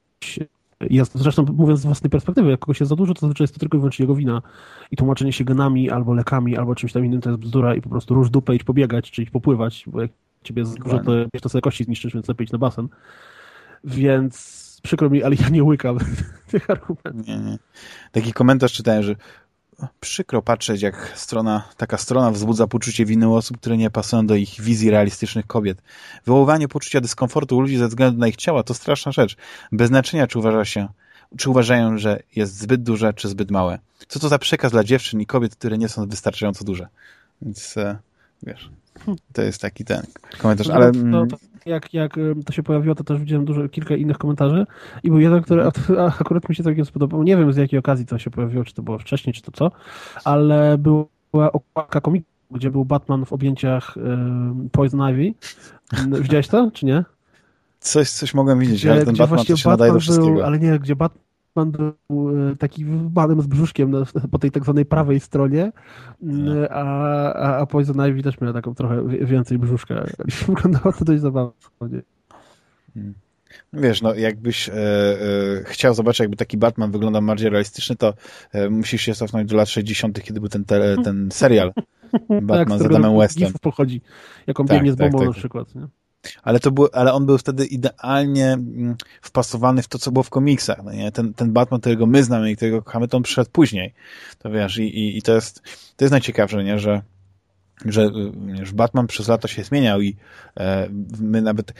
jest, zresztą mówiąc z własnej perspektywy, jak kogoś jest za dużo, to zazwyczaj jest to tylko i wyłącznie jego wina i tłumaczenie się genami albo lekami, albo czymś tam innym to jest bzdura i po prostu róż dupę, idź pobiegać, czy idź popływać, bo jak ciebie jest dużo, to, to sobie kości zniszczysz, więc lepiej idź na basen. Więc przykro mi, ale ja nie łykam tych argumentów. Nie, nie. Taki komentarz czytałem, że przykro patrzeć, jak strona, taka strona wzbudza poczucie winy u osób, które nie pasują do ich wizji realistycznych kobiet. Wywoływanie poczucia dyskomfortu u ludzi ze względu na ich ciała to straszna rzecz. Bez znaczenia, czy uważa się, czy uważają, że jest zbyt duże, czy zbyt małe. Co to za przekaz dla dziewczyn i kobiet, które nie są wystarczająco duże. Więc, e, wiesz, to jest taki ten komentarz, no, ale... Mm, jak, jak to się pojawiło, to też widziałem dużo, kilka innych komentarzy i był jeden, który akurat mi się całkiem spodobał. Nie wiem z jakiej okazji to się pojawiło, czy to było wcześniej, czy to co, ale była okładka komiku, gdzie był Batman w objęciach Poison Ivy. Widziałeś to, czy nie? Coś, coś mogłem widzieć, gdzie, ale ten Batman to się Batman nadaje do wszystkiego. Był, ale nie, gdzie Batman Batman był e, taki banem z brzuszkiem po tej tak zwanej prawej stronie, no. a, a, a Poison Ivy też miała taką trochę więcej brzuszka. Wyglądało to dość zabawnie. Hmm. Wiesz, no jakbyś e, e, chciał zobaczyć, jakby taki Batman wyglądał bardziej realistyczny, to e, musisz się cofnąć do lat 60., kiedy był ten, te, ten serial Batman tak, z Adamem Westem. pochodzi, jak on tak, biegnie z bombą tak, tak. na przykład. Nie? Ale, to był, ale on był wtedy idealnie mm, wpasowany w to, co było w komiksach. No nie? Ten, ten Batman, którego my znamy i którego kochamy, to on przyszedł później. To wiesz, i, i, i to, jest, to jest najciekawsze, nie? że że wiesz, Batman przez lata się zmieniał i e, my nawet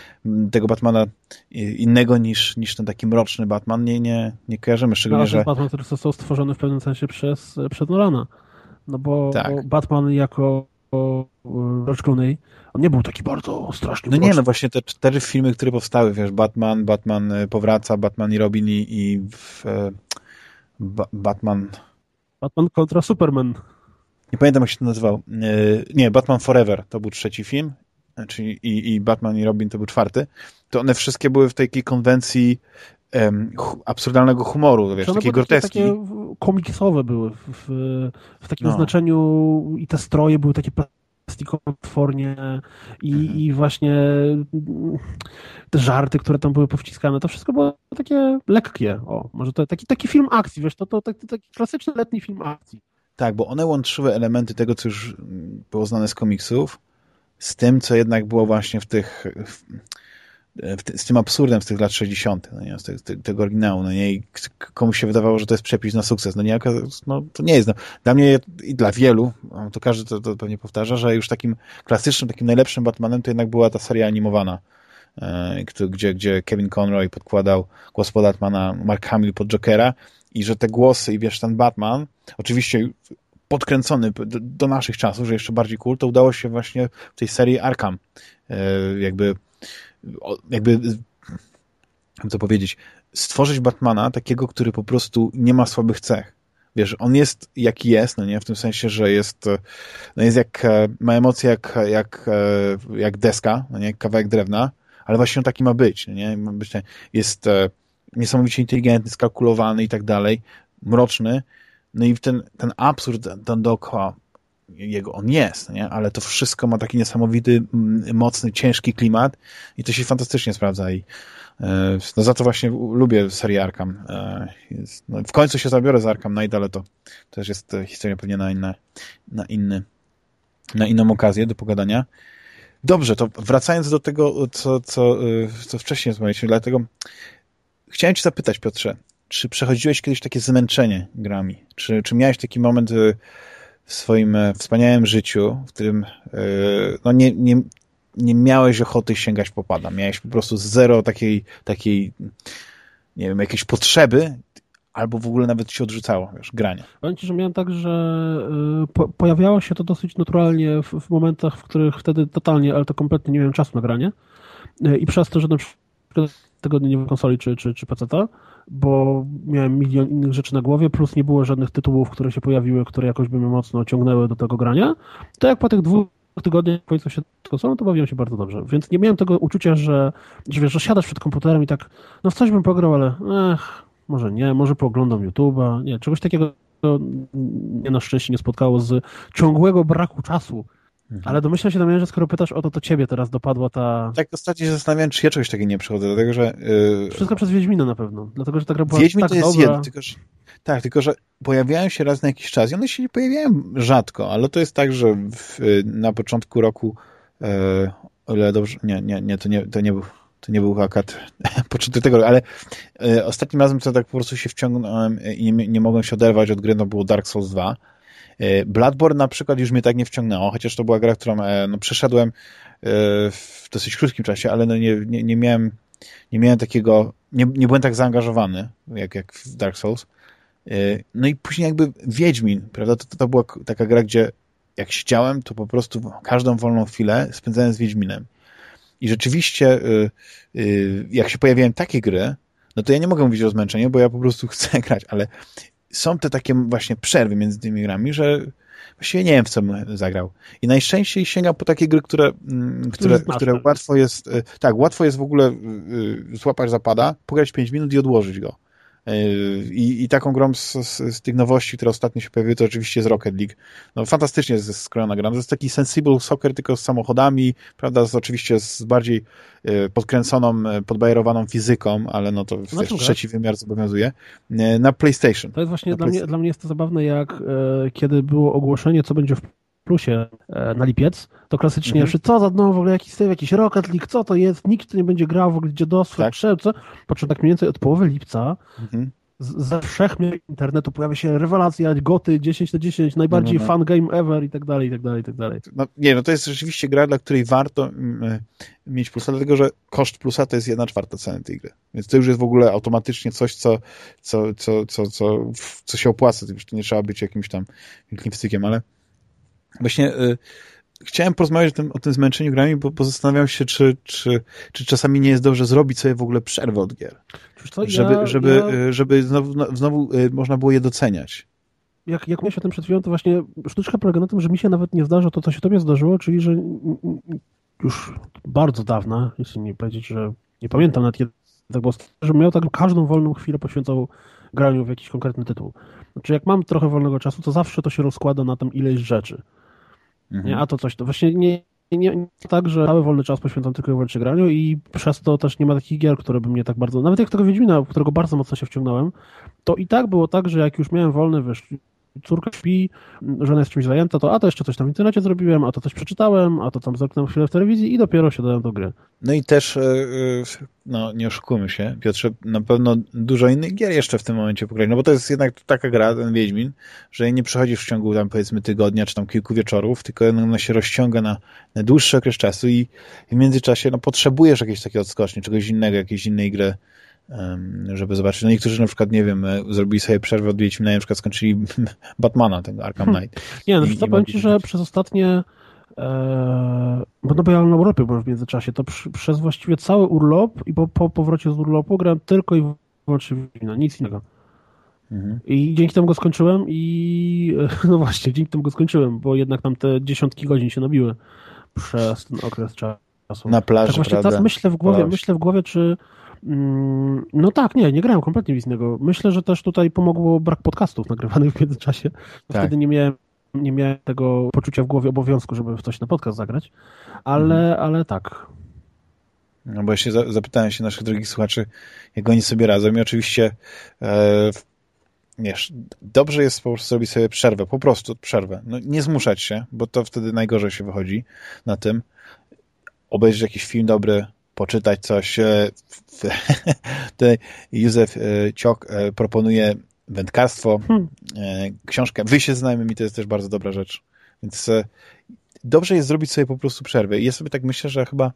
tego Batmana innego niż, niż ten taki mroczny Batman nie, nie, nie kojarzymy, szczególnie, no, że... Batman, który został stworzony w pewnym sensie przez, przez Nolana. No bo, tak. bo Batman jako George Clooney on nie był taki bardzo straszny. No nie, no właśnie te cztery filmy, które powstały, wiesz, Batman, Batman e, powraca, Batman i Robin i, i w, e, ba, Batman... Batman kontra Superman. Nie pamiętam, jak się to nazywał. E, nie, Batman Forever to był trzeci film, czyli i, i Batman i Robin to był czwarty. To one wszystkie były w takiej konwencji um, absurdalnego humoru, wiesz, takiej groteski. Takie komiksowe były w, w, takim no. znaczeniu i te stroje były takie plastikowe potwornie i, mhm. i właśnie te żarty, które tam były powciskane, to wszystko było takie lekkie. O, może to taki, taki film akcji, wiesz, to, to taki, taki klasyczny letni film akcji. Tak, bo one łączyły elementy tego, co już było znane z komiksów, z tym, co jednak było właśnie w tych z tym absurdem z tych lat 60., no nie, z te, tego oryginału, no nie, i komuś się wydawało, że to jest przepis na sukces, no nie, no to nie jest, no. Dla mnie i dla wielu, to każdy to, to pewnie powtarza, że już takim klasycznym, takim najlepszym Batmanem to jednak była ta seria animowana, e, gdzie, gdzie Kevin Conroy podkładał głos pod Batmana, Mark Hamill pod Jokera i że te głosy i wiesz, ten Batman, oczywiście podkręcony do, do naszych czasów, że jeszcze bardziej cool, to udało się właśnie w tej serii Arkham e, jakby jakby co powiedzieć, stworzyć Batmana takiego, który po prostu nie ma słabych cech. Wiesz, on jest jaki jest, no nie, w tym sensie, że jest, no jest jak, ma emocje jak, jak, jak deska, no nie, jak kawałek drewna, ale właśnie on taki ma być, no nie, ma być, jest e, niesamowicie inteligentny, skalkulowany i tak dalej, mroczny, no i ten, ten absurd ten dookoła jego on jest, nie? ale to wszystko ma taki niesamowity, mocny, ciężki klimat i to się fantastycznie sprawdza i e, no za to właśnie lubię serię Arkham. E, no w końcu się zabiorę z Arkham Knight, ale to też jest historia pewnie na, inne, na, inny, na inną okazję do pogadania. Dobrze, to wracając do tego, co, co, e, co wcześniej rozmawialiśmy, dlatego chciałem cię zapytać, Piotrze, czy przechodziłeś kiedyś takie zmęczenie grami? Czy, czy miałeś taki moment w swoim e, wspaniałym życiu, w którym y, no nie, nie, nie miałeś ochoty sięgać po pada? Miałeś po prostu zero takiej, takiej nie wiem, jakiejś potrzeby, albo w ogóle nawet się odrzucało, wiesz, granie. Powiem Ci, że miałem tak, że y, po, pojawiało się to dosyć naturalnie w, w, momentach, w których wtedy totalnie, ale to kompletnie nie miałem czasu na granie i przez to, że na przykład w konsoli czy, czy, czy PC-ta, bo miałem milion innych rzeczy na głowie, plus nie było żadnych tytułów, które się pojawiły, które jakoś by mnie mocno ciągnęły do tego grania, to jak po tych dwóch tygodniach w końcu się konsolą, to bawiłem się bardzo dobrze. Więc nie miałem tego uczucia, że, że wiesz, że siadasz przed komputerem i tak, no w coś bym pograł, ale ech, może nie, może pooglądam YouTube'a, nie, czegoś takiego mnie na szczęście nie spotkało z ciągłego braku czasu Mhm. Ale domyślam się, Damian, że skoro pytasz o to, to ciebie teraz dopadła ta... Tak, ostatnio się zastanawiałem, czy ja czegoś takiego nie przechodzę, dlatego że... Yy... Wszystko przez Wiedźmina na pewno, dlatego że ta gra była Wiedźmin tak to jest dobra. jedno, tylko że... Tak, tylko że pojawiają się raz na jakiś czas i one się nie pojawiają rzadko, ale to jest tak, że w, na początku roku yy, o ile dobrze... Nie, nie, nie, to nie, to nie był... To nie był akad początek tego, ale y, ostatnim razem, co tak po prostu się wciągnąłem i nie, nie mogłem się oderwać od gry, no było Dark Souls 2 E, Bloodborne na przykład już mnie tak nie wciągnęło, chociaż to była gra, którą e, no, przeszedłem e, w dosyć krótkim czasie, ale no nie, nie, nie miałem nie miałem takiego, nie, nie byłem tak zaangażowany jak, jak w Dark Souls. No i później jakby Wiedźmin, prawda, to, to była taka gra, gdzie jak siedziałem, to po prostu każdą wolną chwilę spędzałem z Wiedźminem. I rzeczywiście, jak się pojawiają takie gry, no to ja nie mogę mówić o zmęczeniu, bo ja po prostu chcę grać, ale są te takie właśnie przerwy między tymi grami, że właściwie nie wiem, w co bym zagrał. I najczęściej sięgam po takie gry, które, mm, które, które łatwo jest, e, tak, łatwo jest w ogóle e, e, złapać zapada, pograć 5 minut i odłożyć go. I, I, taką grą z, z, z, tych nowości, które ostatnio się pojawiły, to oczywiście jest Rocket League. No, fantastycznie jest skrojona gra. To jest taki sensible soccer, tylko z samochodami, prawda, z, oczywiście z bardziej y, podkręconą, podbajerowaną fizyką, ale no to no wiesz, trzeci wymiar zobowiązuje, na PlayStation. To jest właśnie dla, mnie, dla mnie jest to zabawne, jak kiedy było ogłoszenie, co będzie w plusie e, na lipiec, to klasycznie mhm. co za no w ogóle jakiś styl, jakiś Rocket League, co to jest, nikt nie będzie grał, w ogóle gdzie dostęp, tak. co? Po czym tak mniej więcej od połowy lipca mhm. ze wszechmiar internetu pojawia się rewelacja, goty 10 na 10, najbardziej no, no, no. fun game ever i tak dalej, i tak dalej, i tak dalej. No, nie, no to jest rzeczywiście gra, dla której warto mm, mieć plusa, dlatego że koszt plusa to jest jedna czwarta ceny tej gry. Więc to już jest w ogóle automatycznie coś, co, co, co, co, co, co się opłaca. To już nie trzeba być jakimś tam wielkim ale Właśnie y, chciałem porozmawiać o tym, o tym zmęczeniu grami, bo, bo zastanawiam się, czy, czy, czy czasami nie jest dobrze zrobić sobie w ogóle przerwę od gier. Co, żeby, ja, żeby, ja... Y, żeby znowu, no, znowu y, można było je doceniać. Jak, jak mówiłeś o tym przed chwilą, to właśnie sztuczka polega na tym, że mi się nawet nie zdarza to, co się tobie zdarzyło, czyli że już bardzo dawna, jeśli nie powiedzieć, że nie pamiętam nawet kiedy tak było, że miał tak każdą wolną chwilę poświęcał graniu w jakiś konkretny tytuł. Znaczy, jak mam trochę wolnego czasu, to zawsze to się rozkłada na tam ileś rzeczy. Mhm. Nie? A to coś, to właśnie nie, nie, nie tak, że cały wolny czas poświęcam tylko i wyłącznie graniu i przez to też nie ma takich gier, które by mnie tak bardzo, nawet jak tego Wiedźmina, którego bardzo mocno się wciągnąłem, to i tak było tak, że jak już miałem wolny, wiesz, córka śpi, żona jest czymś zajęta, to a to jeszcze coś tam w internecie zrobiłem, a to coś przeczytałem, a to tam zerknąłem chwilę w telewizji i dopiero się dałem do gry. No i też, e, e, no nie oszukujmy się, Piotrze, na pewno dużo innych gier jeszcze w tym momencie pograć, no bo to jest jednak taka gra, ten Wiedźmin, że nie przechodzisz w ciągu tam powiedzmy tygodnia, czy tam kilku wieczorów, tylko ona się rozciąga na, na dłuższy okres czasu i, i w międzyczasie no potrzebujesz jakiejś takiej odskoczni, czegoś innego, jakiejś innej gry, żeby zobaczyć. No niektórzy na przykład, nie wiem, e, zrobili sobie przerwę od Wiedźmina i na przykład skończyli Batmana, tego Arkham hmm. Knight. Nie, no I, to powiem ci, że przez ostatnie e, bo no bo ja na urlopie byłem w międzyczasie, to przy, przez właściwie cały urlop i po, po powrocie z urlopu grałem tylko i wyłącznie Wiedźmina, nic innego. Mhm. I dzięki temu go skończyłem i no właśnie, dzięki temu go skończyłem, bo jednak tam te dziesiątki godzin się nabiły przez ten okres czasu. Na plaży, tak właśnie teraz myślę w głowie, myślę w głowie, czy no tak, nie, nie grałem kompletnie nic innego. Myślę, że też tutaj pomogło brak podcastów nagrywanych w międzyczasie. Tak. Wtedy nie miałem, nie miałem tego poczucia w głowie obowiązku, żeby w coś na podcast zagrać, ale, mhm. ale tak. No bo ja się zapytałem się naszych drogich słuchaczy, jak oni sobie radzą i oczywiście e, wiesz, dobrze jest po prostu zrobić sobie przerwę, po prostu przerwę. No, nie zmuszać się, bo to wtedy najgorzej się wychodzi na tym. Obejrzeć jakiś film dobry, poczytać coś. Tutaj Józef Ciok proponuje wędkarstwo, hmm. książkę Wyjście z znajomymi to jest też bardzo dobra rzecz. Więc dobrze jest zrobić sobie po prostu przerwę. I ja sobie tak myślę, że chyba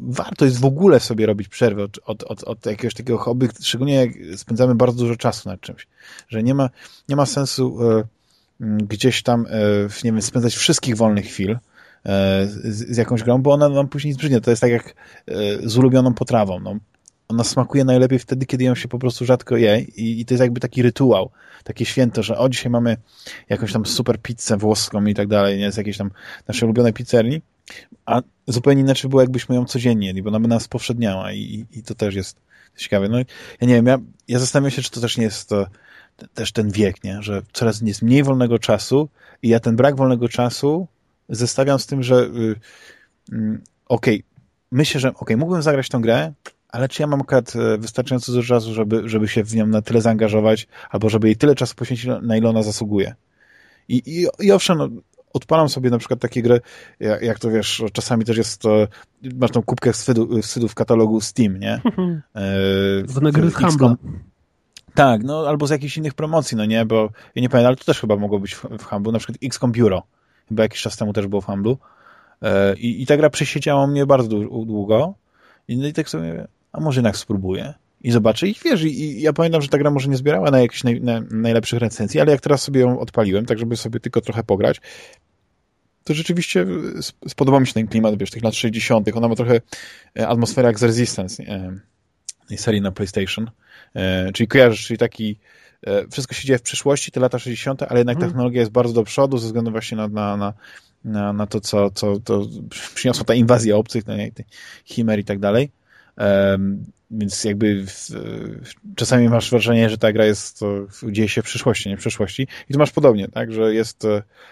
warto jest w ogóle sobie robić przerwę od, od, od, od jakiegoś takiego hobby, szczególnie jak spędzamy bardzo dużo czasu nad czymś. Że nie ma, nie ma sensu e, gdzieś tam, e, nie wiem, spędzać wszystkich wolnych chwil e, z, z, jakąś grą, bo ona nam później zbrzydnie. To jest tak jak e, z ulubioną potrawą. No. Ona smakuje najlepiej wtedy, kiedy ją się po prostu rzadko je i, i to jest jakby taki rytuał, takie święto, że o, dzisiaj mamy jakąś tam super pizzę włoską i tak dalej, nie, z jakiejś tam naszej ulubionej pizzerni, a zupełnie inaczej było, jakbyśmy ją codziennie bo ona by nas powszedniała i, i to też jest ciekawe. No ja nie wiem, ja, ja zastanawiam się, czy to też nie jest to, też ten wiek, nie? że coraz jest mniej wolnego czasu i ja ten brak wolnego czasu zestawiam z tym, że yy, yy, okej, okay, myślę, że okej, okay, mógłbym zagrać tą grę, ale czy ja mam akurat e, wystarczająco dużo czasu, żeby, żeby się w nią na tyle zaangażować, albo żeby jej tyle czasu poświęcić, na ile ona zasługuje. I, i, i owszem, no, odpalam sobie na przykład takie gry, jak, jak to wiesz, czasami też jest to, masz tą kubkę wstydu, wstydu w katalogu Steam, nie? Zwane gry z Humble. Tak, no albo z jakichś innych promocji, no nie, bo ja nie pamiętam, ale to też chyba mogło być w, w Humble, na przykład XCOM Bureau, chyba jakiś czas temu też było w Humble e, i, i ta gra przesiedziała mnie bardzo długo i, no i tak sobie, a może jednak spróbuję i zobaczę. I wiesz, i, i ja pamiętam, że ta gra może nie zbierała na jakichś naj, na, najlepszych recenzji, ale jak teraz sobie ją odpaliłem, tak żeby sobie tylko trochę pograć, to rzeczywiście spodobał mi się ten klimat, wiesz, tych lat 60. Ona ma trochę e, atmosferę jak z Resistance, nie? tej serii na PlayStation. E, czyli kojarzysz, czyli taki e, wszystko się dzieje w przyszłości, te lata 60., ale jednak mhm. technologia jest bardzo do przodu ze względu właśnie na, na, na, na, na to, co, co to przyniosła ta inwazja obcych, no, chimer i tak dalej. Um, więc jakby w, czasami masz wrażenie, że ta gra jest, to dzieje się w przyszłości, nie w przeszłości. I tu masz podobnie, tak, że jest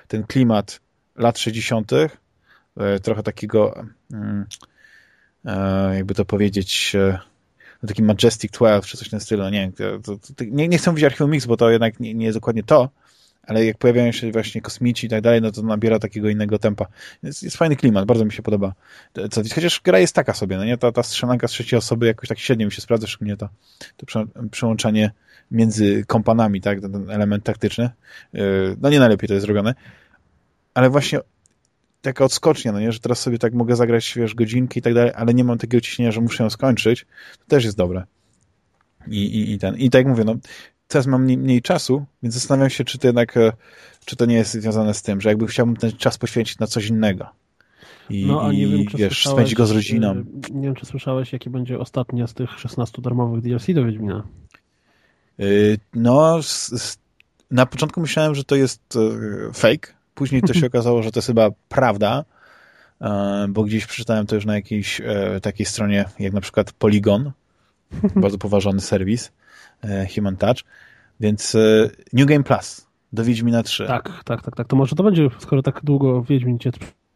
ten klimat lat 60., e, trochę takiego, mm, e, jakby to powiedzieć, e, taki Majestic 12, czy coś w tym stylu, nie, to, to, nie, nie chcę mówić Archive Mix, bo to jednak nie, nie jest dokładnie to, ale jak pojawiają się właśnie kosmici i tak dalej, no to nabiera takiego innego tempa. Jest, jest fajny klimat, bardzo mi się podoba. Co, chociaż gra jest taka sobie, no nie? Ta, ta strzelanka z trzeciej osoby jakoś tak średnio mi się sprawdza, szczególnie to, to przełączanie między kompanami, tak? Ten, ten element taktyczny. No nie najlepiej to jest zrobione ale właśnie taka odskocznia, no nie, że teraz sobie tak mogę zagrać, wiesz, godzinki i tak dalej, ale nie mam takiego ciśnienia, że muszę ją skończyć, to też jest dobre. I, i, i ten, i tak jak mówię, no, teraz mam mniej, mniej, czasu, więc zastanawiam się, czy to jednak, e, czy to nie jest związane z tym, że jakby chciałbym ten czas poświęcić na coś innego. I, no, a nie wiem, czy wiesz, spędzić go z rodziną. E, nie wiem, czy słyszałeś, jakie będzie ostatnia z tych 16 darmowych DLC do Wiedźmina. Yy, no, z, z, na początku myślałem, że to jest yy, fake, Później to się okazało, że to jest chyba prawda, e, bo gdzieś przeczytałem to już na jakiejś e, takiej stronie, jak na przykład Polygon, bardzo poważany serwis, e, Human Touch, więc New Game Plus do Wiedźmina 3. Tak, tak, tak, tak. To może to będzie, skoro tak długo Wiedźmin cię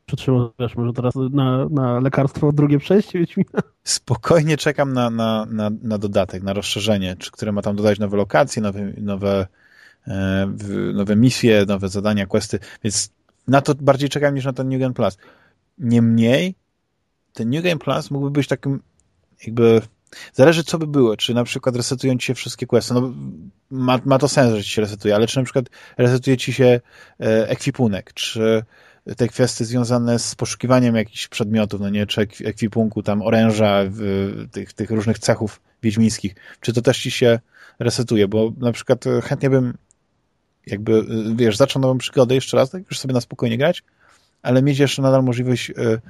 przytrzymał, wiesz, może teraz na, na lekarstwo drugie przejście Wiedźmina? Spokojnie czekam na, na, na, na dodatek, na rozszerzenie, czy, które ma tam dodać nowe lokacje, nowe, nowe nowe misje, nowe zadania, questy, więc na to bardziej czekam niż na ten New Game Plus. Niemniej ten New Game Plus mógłby być takim jakby Zależy, co by było. Czy na przykład resetują ci się wszystkie questy. No, ma, ma to sens, że ci się resetuje, ale czy na przykład resetuje ci się e, ekwipunek, czy te kwestie związane z poszukiwaniem jakichś przedmiotów, no nie, czy ekwipunku, tam oręża, tych, tych różnych cechów wiedźmińskich, czy to też ci się resetuje, bo na przykład chętnie bym jakby, y, wiesz, zaczął nową przygodę jeszcze raz, tak już sobie na spokojnie grać, ale mieć jeszcze nadal możliwość y,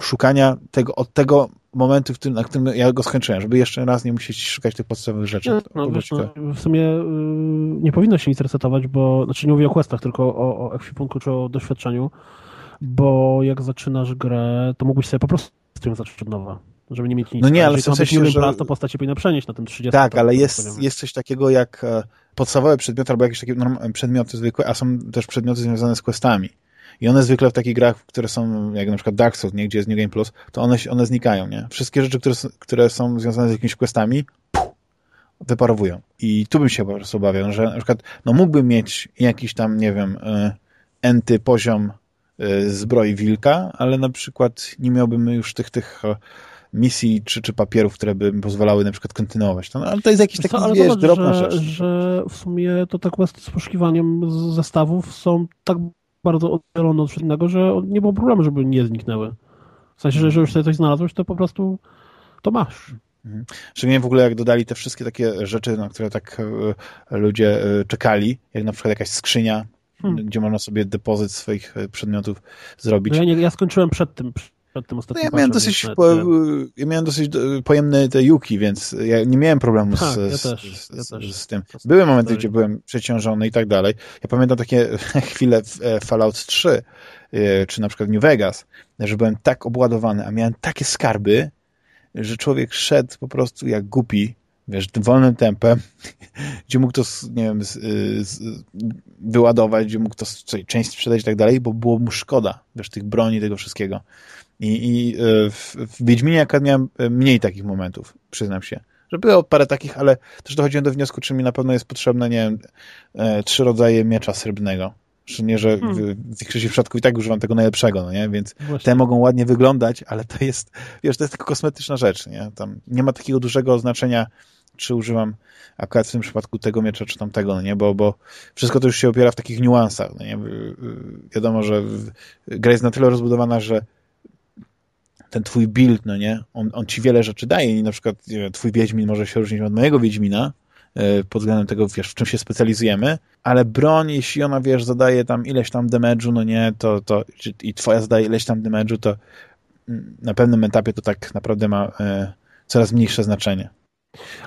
szukania tego, od tego momentu, w którym, na którym ja go skończyłem, żeby jeszcze raz nie musieć szukać tych podstawowych rzeczy. No, wiesz, no, w sumie y, nie powinno się nic resetować, bo, znaczy nie mówię o questach, tylko o, o ekwipunku czy o doświadczeniu, bo jak zaczynasz grę, to mógłbyś sobie po prostu zacząć od nowa żeby nie mieć nic. No nie, ale w sensie, że... Plus, to postać się powinna przenieść na ten 30. Tak, ale jest, jest coś takiego jak e, podstawowe przedmioty albo jakieś takie przedmioty zwykłe, a są też przedmioty związane z questami. I one zwykle w takich grach, które są, jak na przykład Dark Souls, nie, gdzie jest New Game Plus, to one, one znikają, nie? Wszystkie rzeczy, które, które są związane z jakimiś questami, puh, wyparowują. I tu bym się po prostu obawiał, że na przykład, no mógłbym mieć jakiś tam, nie wiem, y, enty poziom zbroi wilka, ale na przykład nie miałbym już tych, tych misji czy, czy papierów, które by mi pozwalały na przykład kontynuować. To, no, ale to jest jakiś taki, ale wiesz, zobacz, drobna że, rzecz. że w sumie to te kwestie z poszukiwaniem zestawów są tak bardzo oddzielone od innego, że nie było problemu, żeby nie zniknęły. W sensie, że, że już sobie coś znalazłeś, to po prostu to masz. Mhm. Szczególnie w ogóle jak dodali te wszystkie takie rzeczy, na które tak e, ludzie e, czekali, jak na przykład jakaś skrzynia, Hmm. gdzie można sobie depozyt swoich e, przedmiotów zrobić. No ja, nie, ja skończyłem przed tym, No ja miałem dosyć, po, ja miałem dosyć e, pojemne te Yuki, więc ja nie miałem problemu z, Tak, ja z, też, z, ja też. z tym. Były momenty, gdzie byłem przeciążony i tak dalej. Ja pamiętam takie chwile w e, Fallout 3, e, czy na przykład New Vegas, że byłem tak obładowany, a miałem takie skarby, że człowiek szedł po prostu jak głupi, wiesz, wolnym tempem, gdzie mógł to, nie wiem, z, z, wyładować, gdzie mógł to część sprzedać i tak dalej, bo było mu szkoda, wiesz, tych broni, tego wszystkiego. I, i e, w, w Wiedźminie akurat miałem mniej takich momentów, przyznam się. Że było parę takich, ale też dochodziłem do wniosku, czy mi na pewno jest potrzebne, nie wiem, e, trzy rodzaje miecza srebrnego. Szczególnie, że w, Hmm. w większości przypadków i tak używam tego najlepszego, no nie? Więc Właśnie. te mogą ładnie wyglądać, ale to jest, wiesz, to jest tylko kosmetyczna rzecz, nie? Tam nie ma takiego dużego znaczenia, czy używam akurat w tym przypadku tego miecza, czy tamtego, no nie? Bo, bo wszystko to już się opiera w takich niuansach, no nie? Wiadomo, że gra jest na tyle rozbudowana, że ten twój build, no nie? On, on ci wiele rzeczy daje i na przykład twój Wiedźmin może się różnić od mojego Wiedźmina, y, pod względem tego, wiesz, w czym się specjalizujemy, ale broń, jeśli ona, wiesz, zadaje tam ileś tam damage'u, no nie, to, to i twoja zadaje ileś tam damage'u, to mm, na pewnym etapie to tak naprawdę ma e, coraz mniejsze znaczenie.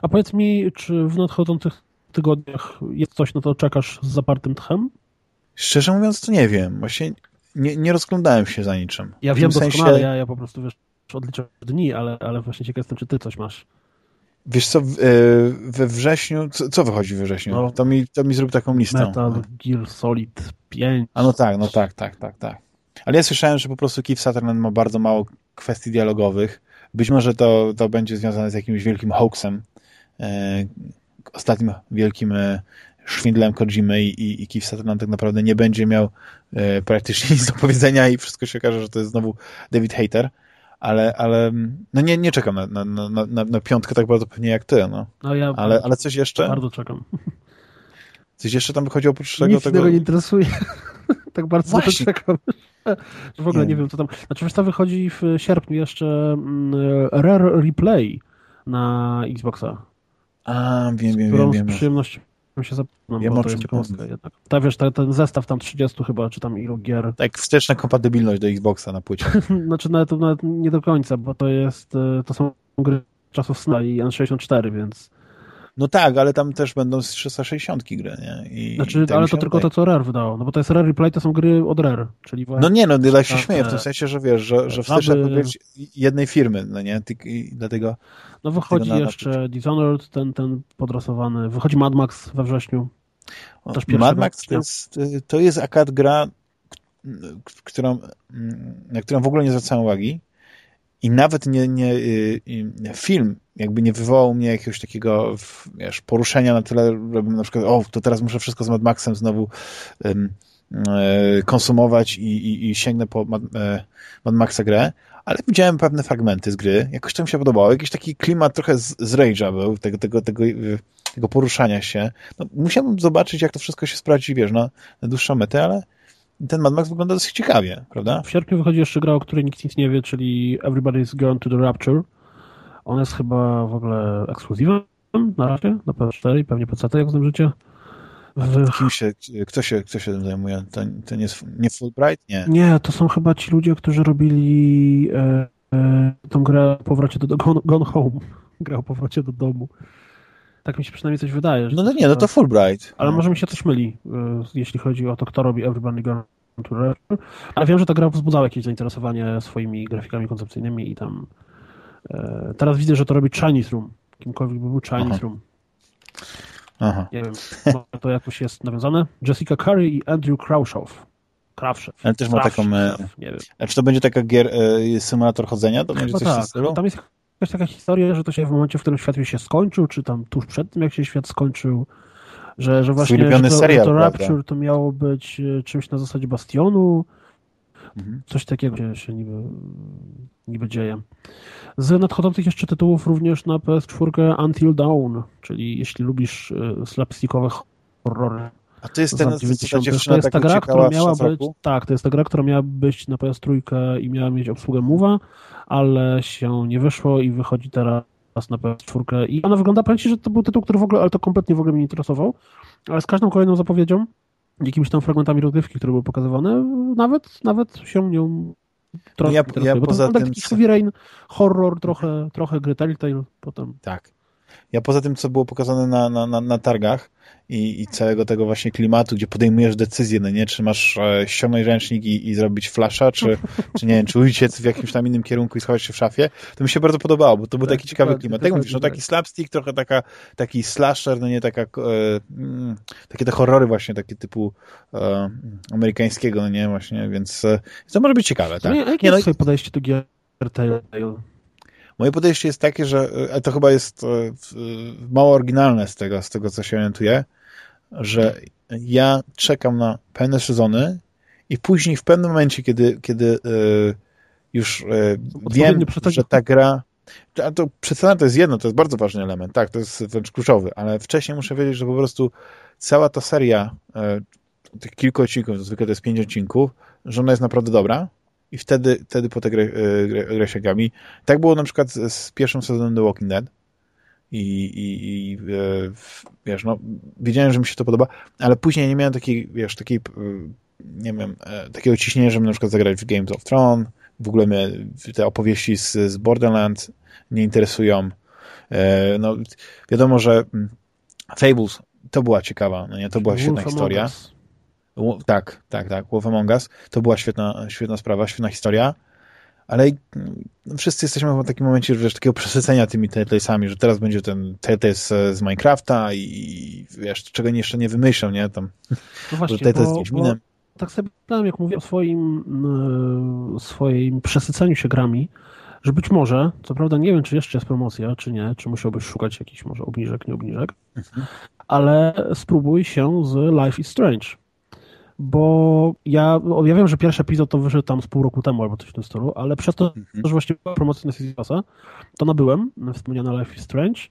A powiedz mi, czy w nadchodzących tygodniach jest coś, na to czekasz z zapartym tchem? Szczerze mówiąc, to nie wiem. Właśnie nie, nie rozglądałem się za niczym. Ja wiem doskonale, sensie- ja, ja po prostu wiesz, odliczam dni, ale, ale właśnie ciekaw jestem, czy ty coś masz. Wiesz co, e, we wrześniu, co, co wychodzi we wrześniu? No. to, mi, to mi zrób taką listę. Metal Gear Solid 5. A no tak, no tak, tak, tak, tak. Ale ja słyszałem, że po prostu Keith Sutherland ma bardzo mało kwestii dialogowych. Być może to, to będzie związane z jakimś wielkim hoaxem, e, ostatnim wielkim e, szwindlem Kojimy i, i, i Keith Sutherland tak naprawdę nie będzie miał praktycznie nic do powiedzenia i wszystko się okaże, że to jest znowu David Hater. Ale, ale no nie, nie czekam na, na, na, na, na piątkę tak bardzo pewnie jak ty, no. No ja Ale, ale coś jeszcze? bardzo czekam. Coś jeszcze tam wychodzi oprócz tego? Nic tego... innego nie interesuje. tak bardzo to Właśnie. czekam. w ogóle Nie nie, wiem. co tam. Znaczy, wiesz, to wychodzi w sierpniu jeszcze mm, Rare Replay na Xboxa, A, wiem, wiem, wiem, wiem. z przyjemnością się jest ciekawostka mówisz. jednak. Ta, wiesz, ta, ten zestaw tam 30 chyba, czy tam ilu gier. Tak, wsteczna kompatybilność do Xboxa na płycie. znaczy, nawet, nawet nie do końca, bo to jest, e, to są gry czasów sna i N64, więc No tak, ale tam też będą z 360 gry, nie? I Znaczy, tak mi ale to tylko to, co Rare wydało. No bo to jest Rare Replay, to są gry od Rare, czyli No nie, no ja się Tak, śmieję w tym te- sensie, że wiesz, że, że wsteczna żaby- kompatybilność jednej firmy, no nie? I dlatego No wychodzi na- jeszcze Dishonored, ten, ten podrasowany. Wychodzi Mad Max we wrześniu. Też Mad Max to jest, to jest akad gra, którą, na którą w ogóle nie zwracałem uwagi i nawet nie, nie y, y, film jakby nie wywołał mnie jakiegoś takiego wiesz, poruszenia na tyle, żebym na przykład, o, to teraz muszę wszystko z Mad Maxem znowu e, konsumować i, i, i sięgnę po Mad, e, Mad Maxa grę, ale widziałem pewne fragmenty z gry, jakoś to mi się podobało, jakiś taki klimat trochę z, z Rage'a był, tego, tego, tego, y, tego poruszania się. No, musiałbym zobaczyć, jak to wszystko się sprawdzi, wiesz, na, na dłuższą metę, ale ten Mad Max wygląda dosyć ciekawie, prawda? W sierpniu wychodzi jeszcze gra, o której nikt nic nie wie, czyli Everybody's Gone to the Rapture. On jest chyba w ogóle ekskluzywem na razie, na PS4 i pewnie PC, jak znam życie. W... Kim się, kto, się, kto się tym zajmuje? To, to nie jest nie Fulbright? Nie. Nie, to są chyba ci ludzie, którzy robili e, e, tą grę o powrocie do, do Gone, Gone Home. Grę o powrocie do domu. Tak mi się przynajmniej coś wydaje. No to nie, no to Fulbright. Ale no. może mi się coś myli, y, jeśli chodzi o to, kto robi Everybody Gone to Rapture. Ale wiem, że ta gra wzbudzała jakieś zainteresowanie swoimi grafikami koncepcyjnymi i tam e, teraz widzę, że to robi Chinese Room. Kimkolwiek by był Chinese Aha. Room. Aha. Nie wiem, może to jakoś jest nawiązane. Jessica Curry i Andrew Krauszow. Krawszew. Ale też ma taką, e, Nie wiem. A czy to będzie taka gier, e, symulator chodzenia? To będzie coś tak. Tam jest jakaś taka historia, że to się w momencie, w którym świat się skończył, czy tam tuż przed tym, jak się świat skończył, że, że właśnie że to, serial, to prawda? Rapture to miało być e, czymś na zasadzie Bastionu, Mhm. Coś takiego się, się niby, niby dzieje. Z nadchodzących jeszcze tytułów również na PS4 Until Dawn, czyli jeśli lubisz y, slapstickowe horrory A to jest ten, lat co ta 90. dziewczyna To jest ta gra, która miała być, tak, to jest ta gra, która miała być na PS3 i miała mieć obsługę Move'a, ale się nie wyszło i wychodzi teraz na PS4 i ona wygląda, powiem Ci, że to był tytuł, który w ogóle, ale to kompletnie w ogóle mnie nie interesował, ale z każdą kolejną zapowiedzią, jakimiś tam fragmentami rozgrywki, które były pokazywane, nawet, nawet się nią trochę Ja- interesuje, ja bo to poza wygląda tym, Rain, horror, trochę, trochę gry Telltale, potem Tak. Ja poza tym, co było pokazane na, na, na, na targach i, i całego tego właśnie klimatu, gdzie podejmujesz decyzję, no nie, czy masz e, ściągnąć ręcznik i, i zrobić flasza, czy, czy nie wiem, czy uciec w jakimś tam innym kierunku i schować się w szafie, to mi się bardzo podobało, bo to był Tak, taki ciekawy klimat. Tak mówisz, no taki tak. slapstick, trochę taka, taki slasher, no nie, taka, e, mm, takie te horrory właśnie, takie typu e, amerykańskiego, no nie, właśnie, więc e, to może być ciekawe, tak. No, jakie Nie, no, jest twoje podejście do gier Telltale? Moje podejście jest takie, że e, to chyba jest e, e, mało oryginalne z tego, z tego, co się orientuję, że ja czekam na pewne sezony i później w pewnym momencie, kiedy, kiedy już wiem, że ta gra a to przecena to jest jedno, to jest bardzo ważny element, tak, to jest wręcz kluczowy, ale wcześniej muszę wiedzieć, że po prostu cała ta seria e, tych kilku odcinków, zwykle to jest pięć odcinków, że ona jest naprawdę dobra i wtedy, wtedy po tę grę, e, grę, grę sięgam. I tak było na przykład z, z pierwszym sezonem The Walking Dead i, i, i e, wiesz, no, wiedziałem, że mi się to podoba, ale później nie miałem takiej, wiesz, takiej, nie wiem, e, takiego ciśnienia, żeby na przykład zagrać w Games of Thrones, w ogóle mnie te opowieści z, z Borderlands nie interesują. No, wiadomo, że mm, Fables to była ciekawa, no nie, to była świetna Wolf historia. Us. Tak, tak, tak. Wolf Among Us. To była świetna, świetna sprawa, świetna historia, ale mm, wszyscy jesteśmy w takim momencie, wiesz, takiego przesycenia tymi Telltalesami, że teraz będzie ten Telltale z, Minecrafta i, wiesz, czego jeszcze nie wymyślą, nie? Tam, No że właśnie, Telltale z bo, bo tak sobie myślałem, jak mówię o swoim, e, swoim przesyceniu się grami, że być może, co prawda nie wiem, czy jeszcze jest promocja, czy nie, czy musiałbyś szukać jakichś może obniżek, nie obniżek, Mhm. ale spróbuj się z Life is Strange. Bo ja, ja wiem, że pierwszy epizod to wyszedł tam z pół roku temu albo coś w tym stylu, ale przez to, Mhm. że właśnie była promocja na Season Passa, to nabyłem na wspomniane Life is Strange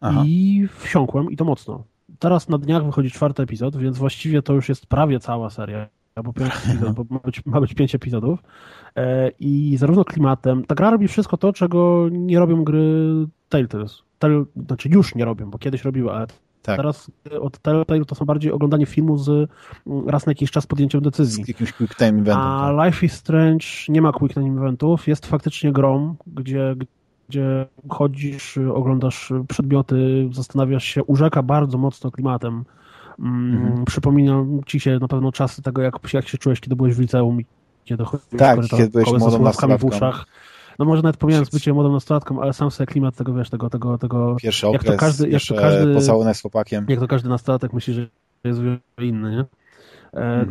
Aha. i wsiąkłem i to mocno. Teraz na dniach wychodzi czwarty epizod, więc właściwie to już jest prawie cała seria, bo, epizod, bo ma, być, ma być pięć epizodów. E, I zarówno klimatem, ta gra robi wszystko to, czego nie robią gry Telltale. Tell, znaczy już nie robią, bo kiedyś robiły, ale Tak. teraz y, od Telltale to są bardziej oglądanie filmu z mm, raz na jakiś czas podjęciem decyzji. Z jakimś quick time eventem. A tak. Life is Strange nie ma quick time eventów, jest faktycznie grom, gdzie, gdzie chodzisz, oglądasz przedmioty, zastanawiasz się, urzeka bardzo mocno klimatem. Mm, Mhm. Przypomina ci się na pewno czasy tego, jak, jak się czułeś, kiedy byłeś w liceum i kiedy chodziłeś Tak, kiedy byłeś młodą w uszach. No może nawet pomijając bycie młodą nastolatką, ale sam sobie klimat tego, wiesz, tego, tego, tego Pierwszy jak to okres, każdy- jak to każdy- pocałunek z chłopakiem. jak to każdy nastolatek myśli, że jest inny, nie?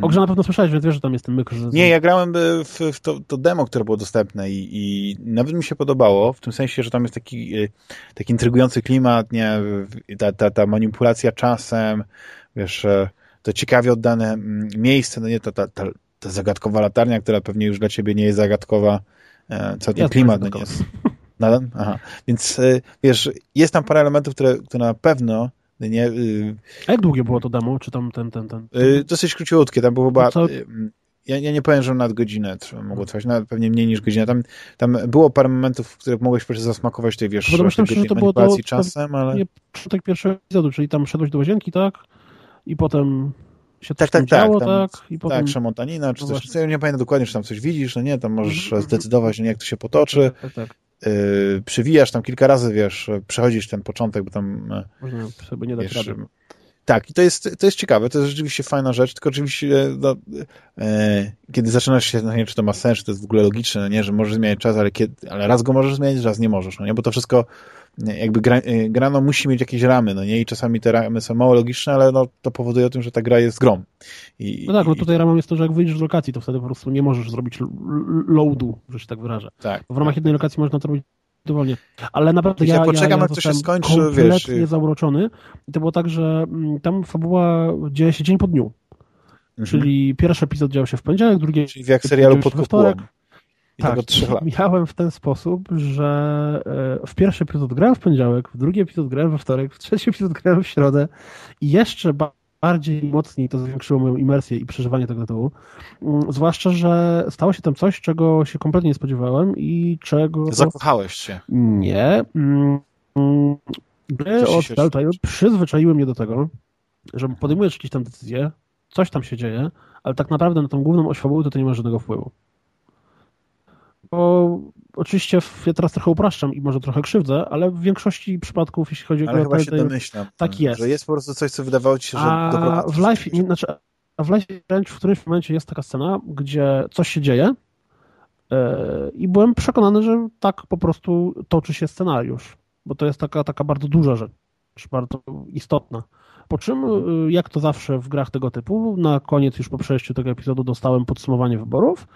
O grze na pewno słyszałeś, więc wiesz, że tam jest ten myk, że... Nie, ja grałem e, w, w to, to demo, które było dostępne i, i nawet mi się podobało, w tym sensie, że tam jest taki, e, taki intrygujący klimat, nie, ta, ta, ta manipulacja czasem, wiesz, to ciekawie oddane mm, miejsce, no nie, to ta, ta, ta zagadkowa latarnia, która pewnie już dla ciebie nie jest zagadkowa, cały ten Jest klimat, no nie, zagadkowa. Nadal? Aha. Więc e, wiesz, jest tam parę elementów, które, które na pewno nie, y, A jak długie było to demo? Czy tam ten, ten, ten? Y, dosyć króciutkie, tam było chyba... No co- y, Ja, ja nie powiem, że nad godzinę mogło trwać, nawet pewnie mniej niż godzinę. Tam, tam było parę momentów, w których mogłeś po zasmakować tej, wiesz, Bo się, że to było to- czasem, ale... Nie, początek pierwszego epizodu, czyli tam szedłeś do łazienki, tak? I potem się Tak, tak, tak, działo, tam- tak? I potem... Tak, szamontanina, czy No coś. Ja nie pamiętam dokładnie, czy tam coś widzisz, no nie, tam możesz Mhm, mhm. zdecydować, no nie, jak to się potoczy. Tak, tak, tak. Yy, przywijasz tam kilka razy, wiesz, przechodzisz ten początek, bo tam e, Można sobie nie dać Wiesz, rady. Tak, i to jest, to jest ciekawe, to jest rzeczywiście fajna rzecz, tylko oczywiście no, e, kiedy zaczynasz się, no nie, czy to ma sens, czy to jest w ogóle logiczne, no nie, że możesz zmieniać czas, ale, kiedy, ale raz go możesz zmieniać, raz nie możesz, no nie, bo to wszystko jakby gra, e, gra no, musi mieć jakieś ramy, no nie, i czasami te ramy są mało logiczne, ale no, to powoduje o tym, że ta gra jest grom. I, No tak, no i- tutaj ramą jest to, że jak wyjdziesz z lokacji, to wtedy po prostu nie możesz zrobić loadu, że się tak wyrażę. tak. Bo w ramach jednej lokacji można to robić dowolnie. Ale naprawdę Ja ja, poczekam, ja, ja jak to się skończy, kompletnie wiesz, zauroczony. I to było tak, że mm, tam fabuła dzieje się dzień po dniu. Mhm. Czyli pierwszy epizod dział się w poniedziałek, drugi Czyli jak serialu pod. I tak, miałem w ten sposób, że e, w pierwszy epizod grałem w poniedziałek, w drugi epizod grałem we wtorek, w trzeci epizod grałem w środę i jeszcze bardziej mocniej to zwiększyło moją imersję i przeżywanie tego tytułu. Mm, zwłaszcza, że stało się tam coś, czego się kompletnie nie spodziewałem i czego... Zakochałeś się. Nie. Mm, gry od Telltale przyzwyczaiły mnie do tego, że podejmujesz jakieś tam decyzje, coś tam się dzieje, ale tak naprawdę na tą główną oś fabuły to nie ma żadnego wpływu. Bo oczywiście ja teraz trochę upraszczam i może trochę krzywdzę, ale w większości przypadków, jeśli chodzi o ale chyba się domyślam, tak jest. Że jest po prostu coś, co wydawało ci się, że A w nie, znaczy, a w life wręcz w którymś momencie jest taka scena, gdzie coś się dzieje yy, i byłem przekonany, że tak po prostu toczy się scenariusz, bo to jest taka, taka bardzo duża rzecz, bardzo istotna. Po czym, y, jak to zawsze w grach tego typu, na koniec już po przejściu tego epizodu dostałem podsumowanie wyborów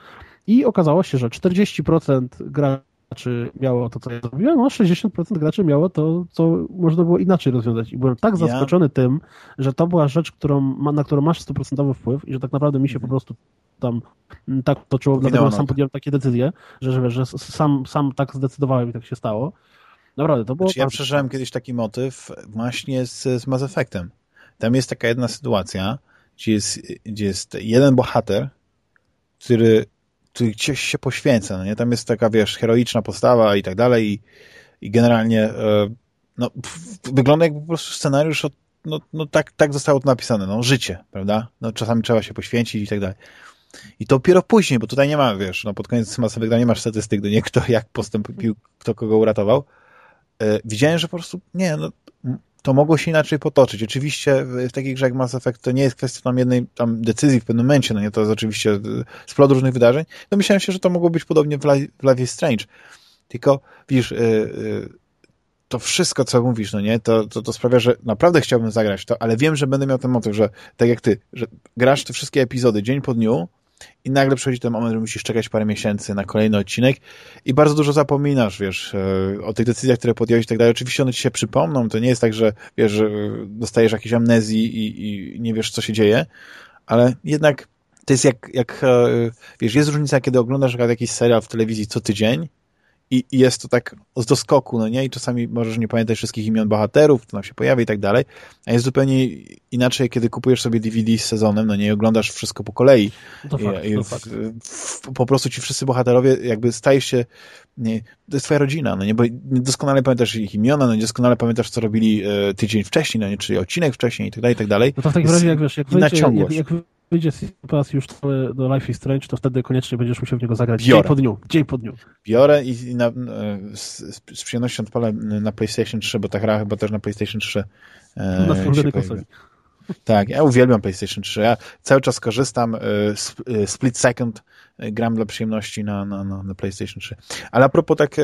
i okazało się, że 40% graczy miało to, co ja zrobiłem, a 60% graczy miało to, co można było inaczej rozwiązać. I byłem tak zaskoczony ja. tym, że to była rzecz, którą, na którą masz 100% wpływ i że tak naprawdę mi się po mhm. prostu tam tak toczyło, dlatego sam podjąłem takie decyzje, że, że, że sam, sam tak zdecydowałem i tak się stało. Naprawdę, to było... Znaczy, ja przeżyłem kiedyś taki motyw właśnie z, z Mass Effectem. Tam jest taka jedna sytuacja, gdzie jest, gdzie jest jeden bohater, który gdzieś się poświęca, no nie? Tam jest taka, wiesz, heroiczna postawa i tak dalej i, i generalnie e, no, wygląda jakby po prostu scenariusz od, no, no tak, tak zostało to napisane, no życie, prawda? No czasami trzeba się poświęcić i tak dalej. I to dopiero później, bo tutaj nie ma, wiesz, no pod koniec Mass Effecta nie masz statystyk, do nie kto jak postąpił, kto kogo uratował. E, widziałem, że po prostu nie, no to mogło się inaczej potoczyć. Oczywiście w takich grze jak Mass Effect to nie jest kwestia tam jednej tam decyzji w pewnym momencie, no nie, to jest oczywiście splot różnych wydarzeń. No myślałem się, że to mogło być podobnie w, Life, w Life is Strange. Tylko, widzisz, yy, yy, to wszystko, co mówisz, no nie, to, to, to sprawia, że naprawdę chciałbym zagrać to, ale wiem, że będę miał ten motyw, że tak jak ty, że grasz te wszystkie epizody dzień po dniu, i nagle przychodzi ten moment, że musisz czekać parę miesięcy na kolejny odcinek i bardzo dużo zapominasz, wiesz, e, o tych decyzjach, które podjąłeś i tak dalej. Oczywiście one ci się przypomną, to nie jest tak, że wiesz, że dostajesz jakiejś amnezji i, i nie wiesz, co się dzieje, ale jednak to jest jak, jak e, wiesz, jest różnica, kiedy oglądasz jakiś serial w telewizji co tydzień i, i jest to tak z doskoku, no nie? I czasami możesz nie pamiętać wszystkich imion bohaterów, to nam się pojawi i tak dalej. A jest zupełnie inaczej, kiedy kupujesz sobie DVD z sezonem, no nie? I oglądasz wszystko po kolei. To fakt, I, to w, w, po prostu ci wszyscy bohaterowie jakby stajesz się, nie, to jest twoja rodzina, no nie? Bo doskonale pamiętasz ich imiona, no nie? Doskonale pamiętasz, co robili e, tydzień wcześniej, no nie? Czyli odcinek wcześniej i tak dalej, i tak dalej. No to w takim razie, jak wiesz, jak wyjdzie, jak, jak wyjdzie Pass już do Life is Strange, to wtedy koniecznie będziesz musiał w niego zagrać Biorę. dzień po dniu. Dzień po dniu. Biorę i, i na, z, z, przyjemnością odpalę na PlayStation 3, bo ta gra chyba też na PlayStation 3 e, na się konsoli. Tak, ja uwielbiam PlayStation 3. Ja cały czas korzystam e, e, split second e, gram dla przyjemności na, na, na, na PlayStation 3. Ale a propos tak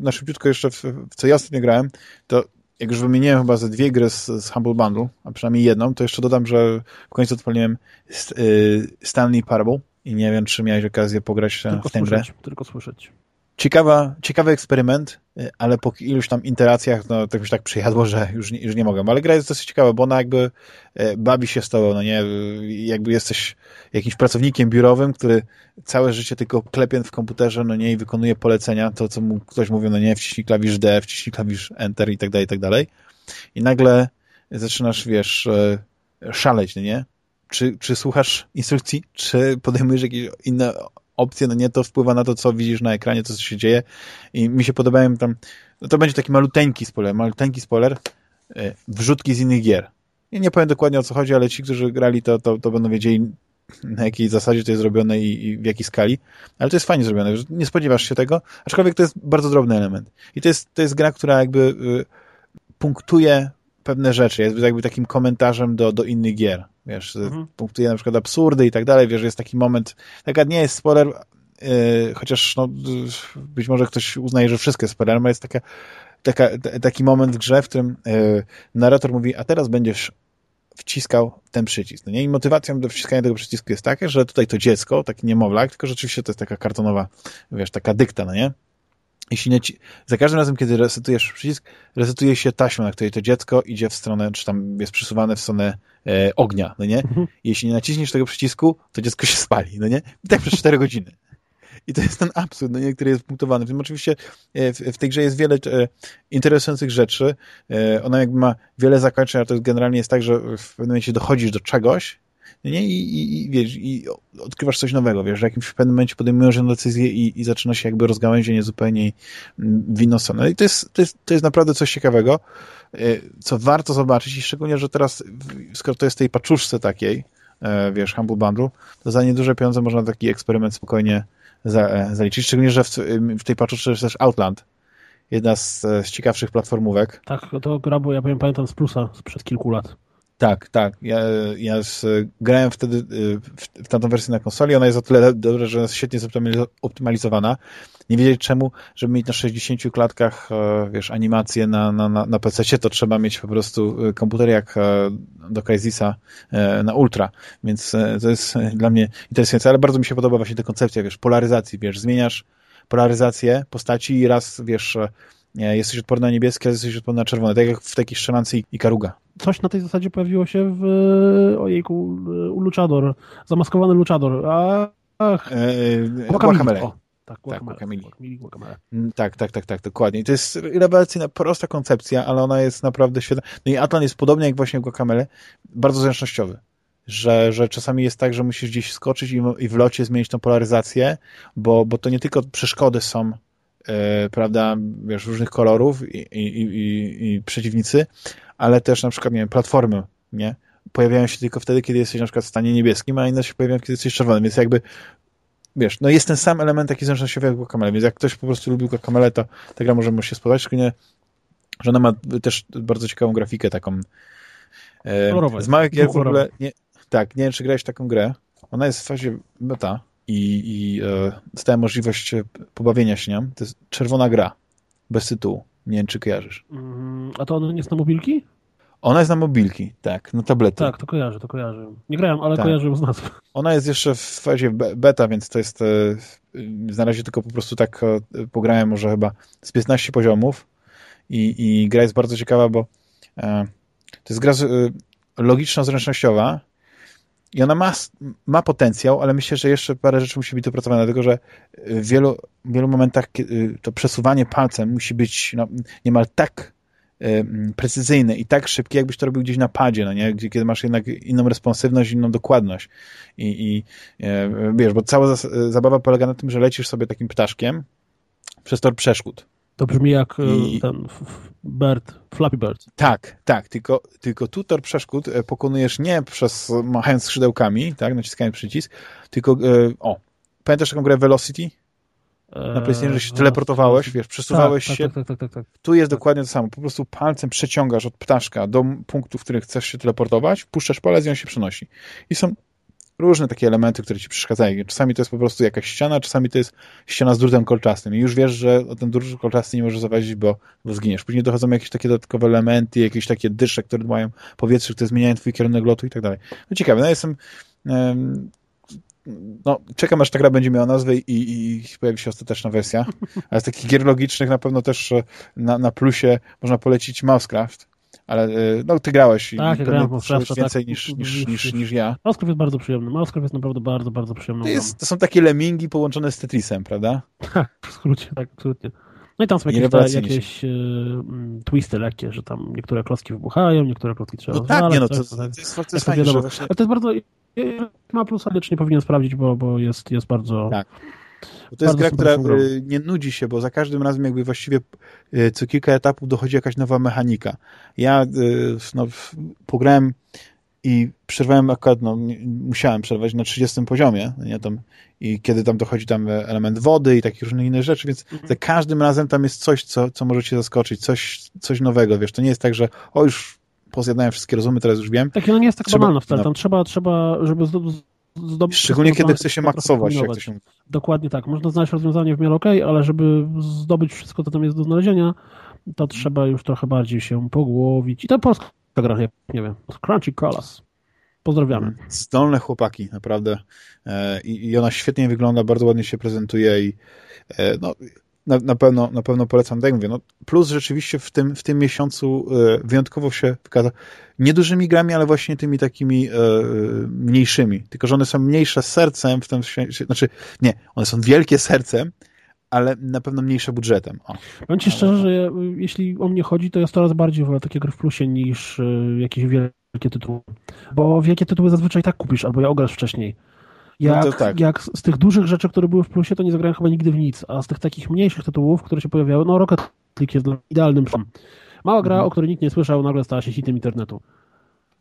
na szybciutko jeszcze w, w co ja ostatnio grałem, to jak już wymieniłem chyba ze dwie gry z, z Humble Bundle, a przynajmniej jedną, to jeszcze dodam, że w końcu odpaliłem y, Stanley Parable i nie wiem, czy miałeś okazję pograć tylko w tę grę. Tylko słyszeć. Ciekawa, ciekawy eksperyment, y, ale po iluś tam interacjach, no to już tak przyjadło, że już nie, już nie mogę. Ale gra jest dosyć ciekawa, bo ona jakby y, bawi się z tobą, no nie? Jakby jesteś jakimś pracownikiem biurowym, który całe życie tylko klepie w komputerze, no nie, i wykonuje polecenia, to co mu ktoś mówi, no nie, wciśnij klawisz D, wciśnij klawisz Enter i tak dalej, i tak dalej. I nagle zaczynasz, wiesz, szaleć, no nie? Czy, czy słuchasz instrukcji, czy podejmujesz jakieś inne opcje, no nie, to wpływa na to, co widzisz na ekranie, to, co się dzieje. I mi się podobają tam, no to będzie taki maluteńki spoiler, maluteńki spoiler, e, wrzutki z innych gier. Ja nie powiem dokładnie o co chodzi, ale ci, którzy grali, to, to, to będą wiedzieli, na jakiej zasadzie to jest zrobione i, i, w jakiej skali, ale to jest fajnie zrobione, nie spodziewasz się tego, aczkolwiek to jest bardzo drobny element. I to jest, to jest gra, która jakby y, punktuje pewne rzeczy, jest jakby takim komentarzem do, do innych gier, wiesz, mhm. punktuje na przykład absurdy i tak dalej, wiesz, jest taki moment, taka nie jest spoiler, yy, chociaż no, być może ktoś uznaje, że wszystko jest spoilerem, ale jest taka, taka, taki moment w grze, w którym yy, narrator mówi, a teraz będziesz wciskał ten przycisk. No nie? I motywacją do wciskania tego przycisku jest taka, że tutaj to dziecko, taki niemowlak, tylko rzeczywiście to jest taka kartonowa, wiesz, taka dykta, no nie? Jeśli nie ci, za każdym razem, kiedy resetujesz przycisk, resetuje się taśma, na której to dziecko idzie w stronę, czy tam jest przesuwane w stronę e, ognia, no nie? Mhm. Jeśli nie naciśniesz tego przycisku, to dziecko się spali, no nie? I tak przez 4 godziny. I to jest ten absurd, no nie, który jest punktowany. W tym oczywiście e, w, w tej grze jest wiele e, interesujących rzeczy. E, ona jakby ma wiele zakończeń, ale to jest generalnie jest tak, że w pewnym momencie dochodzisz do czegoś, nie? I, i, i wiesz, i odkrywasz coś nowego, wiesz, jakimś w pewnym momencie podejmujesz decyzję i, i zaczyna się jakby rozgałęzienie zupełnie w inną stronę. No I to jest, to, jest, to jest naprawdę coś ciekawego, co warto zobaczyć i szczególnie, że teraz, skoro to jest tej paczuszce takiej, wiesz, Humble Bundle, to za nieduże pieniądze można taki eksperyment spokojnie za, e, zaliczyć. Szczególnie, że w, w tej paczuszce jest też Outland, jedna z, z ciekawszych platformówek. Tak, to gra, bo ja pamiętam z plusa sprzed kilku lat. Tak, tak. Ja, ja z, grałem wtedy y, w, w tamtą wersję na konsoli. Ona jest o tyle dobra, że jest świetnie zoptymalizowana. Nie wiedzieć czemu, żeby mieć na 60 klatkach e, wiesz, animację na, na, na, na PC, to trzeba mieć po prostu y, komputer jak e, do Crysisa e, na ultra. Więc to jest dla mnie interesujące, ale bardzo mi się podoba właśnie ta koncepcja, wiesz, polaryzacji, wiesz, zmieniasz polaryzację postaci i raz, wiesz, jesteś odporny na niebieskie, a jesteś odporny na czerwone, tak jak w takiej strzelance i Karuga. Coś na tej zasadzie pojawiło się w ojejku, u Luchador, zamaskowany Luchador, a ach, eee, Guacamele. Tak, Guacamele. Tak, mm, tak, tak, tak, tak, dokładnie. To jest rewelacyjna, prosta koncepcja, ale ona jest naprawdę świetna. No i Atlan jest podobnie jak właśnie Guacamele, bardzo zręcznościowy. Że, że czasami jest tak, że musisz gdzieś skoczyć i, i w locie zmienić tą polaryzację, bo, bo to nie tylko przeszkody są E, prawda, wiesz, różnych kolorów i, i, i, i, przeciwnicy, ale też na przykład, nie wiem, platformy, nie? Pojawiają się tylko wtedy, kiedy jesteś na przykład w stanie niebieskim, a inne się pojawiają, kiedy jesteś czerwonym, więc jakby wiesz, no jest ten sam element taki zręcznościowy jak Guacamele, więc jak ktoś po prostu lubił Guacamele, to ta gra może mu się spodobać, szczególnie, że ona ma też bardzo ciekawą grafikę taką e, z małych gier w ogóle, nie, tak, nie wiem, czy grałeś taką grę, ona jest w fazie beta, i, i e, dostałem możliwość e, pobawienia się nią. To jest czerwona gra, bez tytułu. Nie wiem, czy kojarzysz. Mm, a to ona nie jest na mobilki? Ona jest na mobilki, tak, na tablety. Tak, to kojarzę, to kojarzę. Nie grałem, ale tak. kojarzę z nazwy. Ona jest jeszcze w fazie beta, więc to jest, e, na razie tylko po prostu tak pograłem może chyba z 15 poziomów i, i gra jest bardzo ciekawa, bo to jest gra logiczno-zręcznościowa, i ona ma, ma potencjał, ale myślę, że jeszcze parę rzeczy musi być dopracowane, dlatego że w wielu, w wielu momentach y, to przesuwanie palcem musi być no, niemal tak y, precyzyjne i tak szybkie, jakbyś to robił gdzieś na padzie, no nie? Gdzie, kiedy masz jednak inną responsywność, inną dokładność. I, i y, wiesz, bo cała zabawa polega na tym, że lecisz sobie takim ptaszkiem przez tor przeszkód. To brzmi jak e, I... ten Bird, Flappy Bird. Tak, tak, tylko, tylko tu tor przeszkód e, pokonujesz nie przez machając skrzydełkami, tak, naciskając przycisk, tylko, e, o, pamiętasz taką grę Velocity? Na PlayStation, że się teleportowałeś, wiesz, przesuwałeś tak, się. Tak, tak, tak, tak, Tu jest dokładnie to samo. Po prostu palcem przeciągasz od ptaszka do punktu, w którym chcesz się teleportować, puszczasz palec i on się przenosi. I są różne takie elementy, które ci przeszkadzają. Czasami to jest po prostu jakaś ściana, czasami to jest ściana z drutem kolczastym i już wiesz, że o ten drut kolczasty nie możesz zawadzić, bo, bo zginiesz. Później dochodzą jakieś takie dodatkowe elementy, jakieś takie dysze, które mają powietrze, które zmieniają twój kierunek lotu i tak dalej. No ciekawe, no jestem um, no, czekam aż ta gra będzie miała nazwę i, i pojawi się ostateczna wersja. Ale z takich gier logicznych na pewno też na, na plusie można polecić Mousecraft, ale e, no, ty grałeś tak, i ja grałem więcej tak. niż, niż, niż, niż ja. Mousecraft jest bardzo przyjemny. Mousecraft jest naprawdę bardzo, bardzo przyjemny. To, jest, to są takie lemingi połączone z Tetrisem, prawda? Tak, w skrócie, tak, absolutnie. No i tam są jakieś, te, jakieś y, twisty lekkie, że tam niektóre klocki wybuchają, niektóre klocki trzeba No tak, nie no, to, to, to, jest, to jest fajne, że właśnie... Ale to jest bardzo... Ma plus, ale nie powinien sprawdzić, bo, bo jest, jest bardzo... Tak. Bo to jest gra, która y, nie nudzi się, bo za każdym razem jakby właściwie y, co kilka etapów dochodzi jakaś nowa mechanika. Ja y, no, pograłem i przerwałem akurat, no, musiałem przerwać na 30 poziomie, nie, tam, i kiedy tam dochodzi tam element wody i takich różnych innych rzeczy, więc mhm. za każdym razem tam jest coś, co, co może cię zaskoczyć, coś, coś nowego, wiesz, to nie jest tak, że o, już pozjadałem wszystkie rozumy, teraz już wiem. Tak, no nie jest tak trzeba, banalne wcale, no. tam trzeba, trzeba, żeby zdobyć... Szczególnie kiedy chce się maksować, jak to się Dokładnie tak. Można znaleźć rozwiązanie w miarę ok, ale żeby zdobyć wszystko, co tam jest do znalezienia, to trzeba już trochę bardziej się pogłowić. I to polska gra, nie wiem, Crunchy Colors. Pozdrawiamy. Zdolne chłopaki, naprawdę. E, I, I ona świetnie wygląda, bardzo ładnie się prezentuje i e, no, na, na, pewno, na pewno polecam, tak mówię, no, plus rzeczywiście w tym, w tym miesiącu e, wyjątkowo się wykaza niedużymi grami, ale właśnie tymi takimi e, mniejszymi, tylko że one są mniejsze sercem w tym sensie, znaczy nie, one są wielkie sercem, ale na pewno mniejsze budżetem. O. Powiem ci szczerze, że ja, jeśli o mnie chodzi, to ja coraz bardziej wolę takie gry w plusie niż y, jakieś wielkie tytuły. Bo wielkie tytuły zazwyczaj tak kupisz, albo ja ograsz wcześniej. Jak, no tak. jak z tych dużych rzeczy, które były w plusie, to nie zagrałem chyba nigdy w nic, a z tych takich mniejszych tytułów, które się pojawiały, no Rocket League jest idealnym Mała gra, mhm. o której nikt nie słyszał, nagle stała się hitem internetu.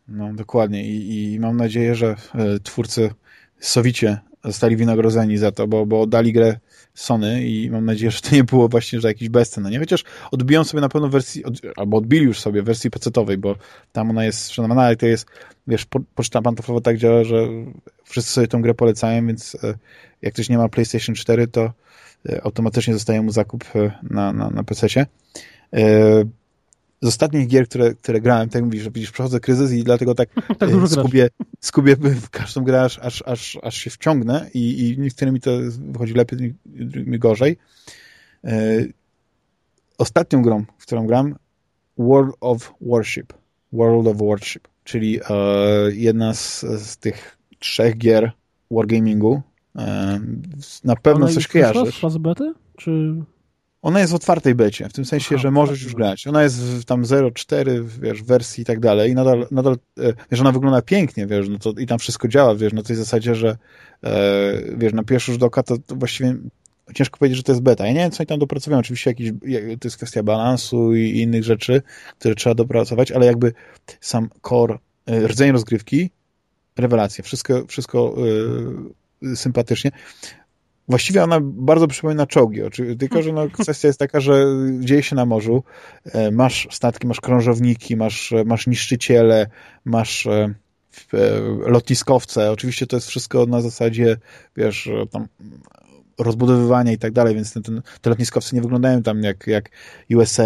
No dokładnie i, i mam nadzieję, że y, twórcy sowicie zostali wynagrodzeni za to, bo, bo dali grę Sony i mam nadzieję, że to nie było właśnie, że jakiś bezcen, no nie? Chociaż odbiją sobie na pewno wersji, od, albo odbili już sobie wersji pecetowej, bo tam ona jest szanowana, ale to jest, wiesz, po, poczta pantoflowa tak działa, że wszyscy sobie tą grę polecają, więc e, jak ktoś nie ma PlayStation 4, to e, automatycznie zostaje mu zakup e, na, na, na PC-cie z ostatnich gier, które, które grałem, tak mówisz, że widzisz, przechodzę kryzys i dlatego tak, tak e, skubię, skubię w każdą grę, aż, aż, aż, aż się wciągnę i, i niektórymi to wychodzi lepiej, mi gorzej. E, ostatnią grą, w którą gram, World of Warship. World of Warship, czyli e, jedna z, z tych trzech gier wargamingu. Na pewno Ona coś kojarzysz. Fazy bety? Czy... Ona jest w otwartej becie, w tym sensie, Aha, że możesz już grać. Ona jest w tam 0.4, wiesz, wersji i tak dalej i nadal, nadal e, wiesz, ona wygląda pięknie, wiesz, no to i tam wszystko działa, wiesz, na tej zasadzie, że e, wiesz, na pierwszy rzut oka to, to właściwie ciężko powiedzieć, że to jest beta. Ja nie wiem, co oni tam dopracowują. Oczywiście jakiś, to jest kwestia balansu i innych rzeczy, które trzeba dopracować, ale jakby sam core, e, rdzeń rozgrywki, rewelacja. Wszystko, wszystko yy, sympatycznie. Właściwie ona bardzo przypomina czołgi, tylko że no, kwestia jest taka, że dzieje się na morzu, e, masz statki, masz krążowniki, masz, masz niszczyciele, masz e, e, lotniskowce, oczywiście to jest wszystko na zasadzie, wiesz, tam rozbudowywania i tak dalej, więc ten, ten, te lotniskowce nie wyglądają tam jak, jak USA,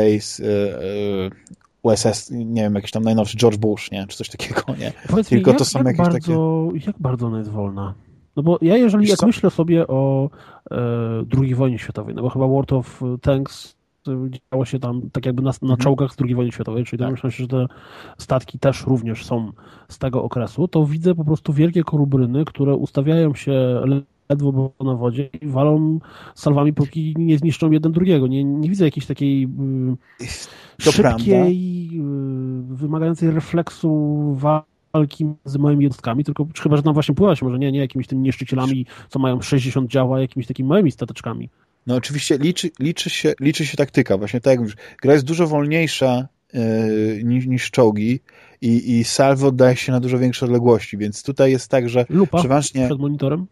USS, nie wiem, jakiś tam najnowszy George Bush, nie, czy coś takiego, nie. Powiedz Tylko mi, jak, to są jak jakieś bardzo, takie... Jak bardzo ona jest wolna? No bo ja jeżeli, jak myślę sobie o e, II wojnie światowej, no bo chyba World of Tanks e, działo się tam tak jakby na, na mhm. czołgach z II wojny światowej, czyli tak. myślę, że te statki też również są z tego okresu, to widzę po prostu wielkie korubryny, które ustawiają się ledwo na wodzie i walą salwami, póki nie zniszczą jeden drugiego. Nie, nie widzę jakiejś takiej y, szybkiej, y, wymagającej refleksu walki walki z małymi jednostkami, tylko chyba, że tam właśnie pływać może nie, nie jakimiś tymi niszczycielami, co mają 60 działa, jakimiś takimi małymi stateczkami. No oczywiście liczy, liczy, się, liczy się taktyka, właśnie tak jak mówisz. Gra jest dużo wolniejsza yy, niż, niż czołgi i, i salvo daje się na dużo większe odległości, więc tutaj jest tak, że Lupa przeważnie... przed monitorem?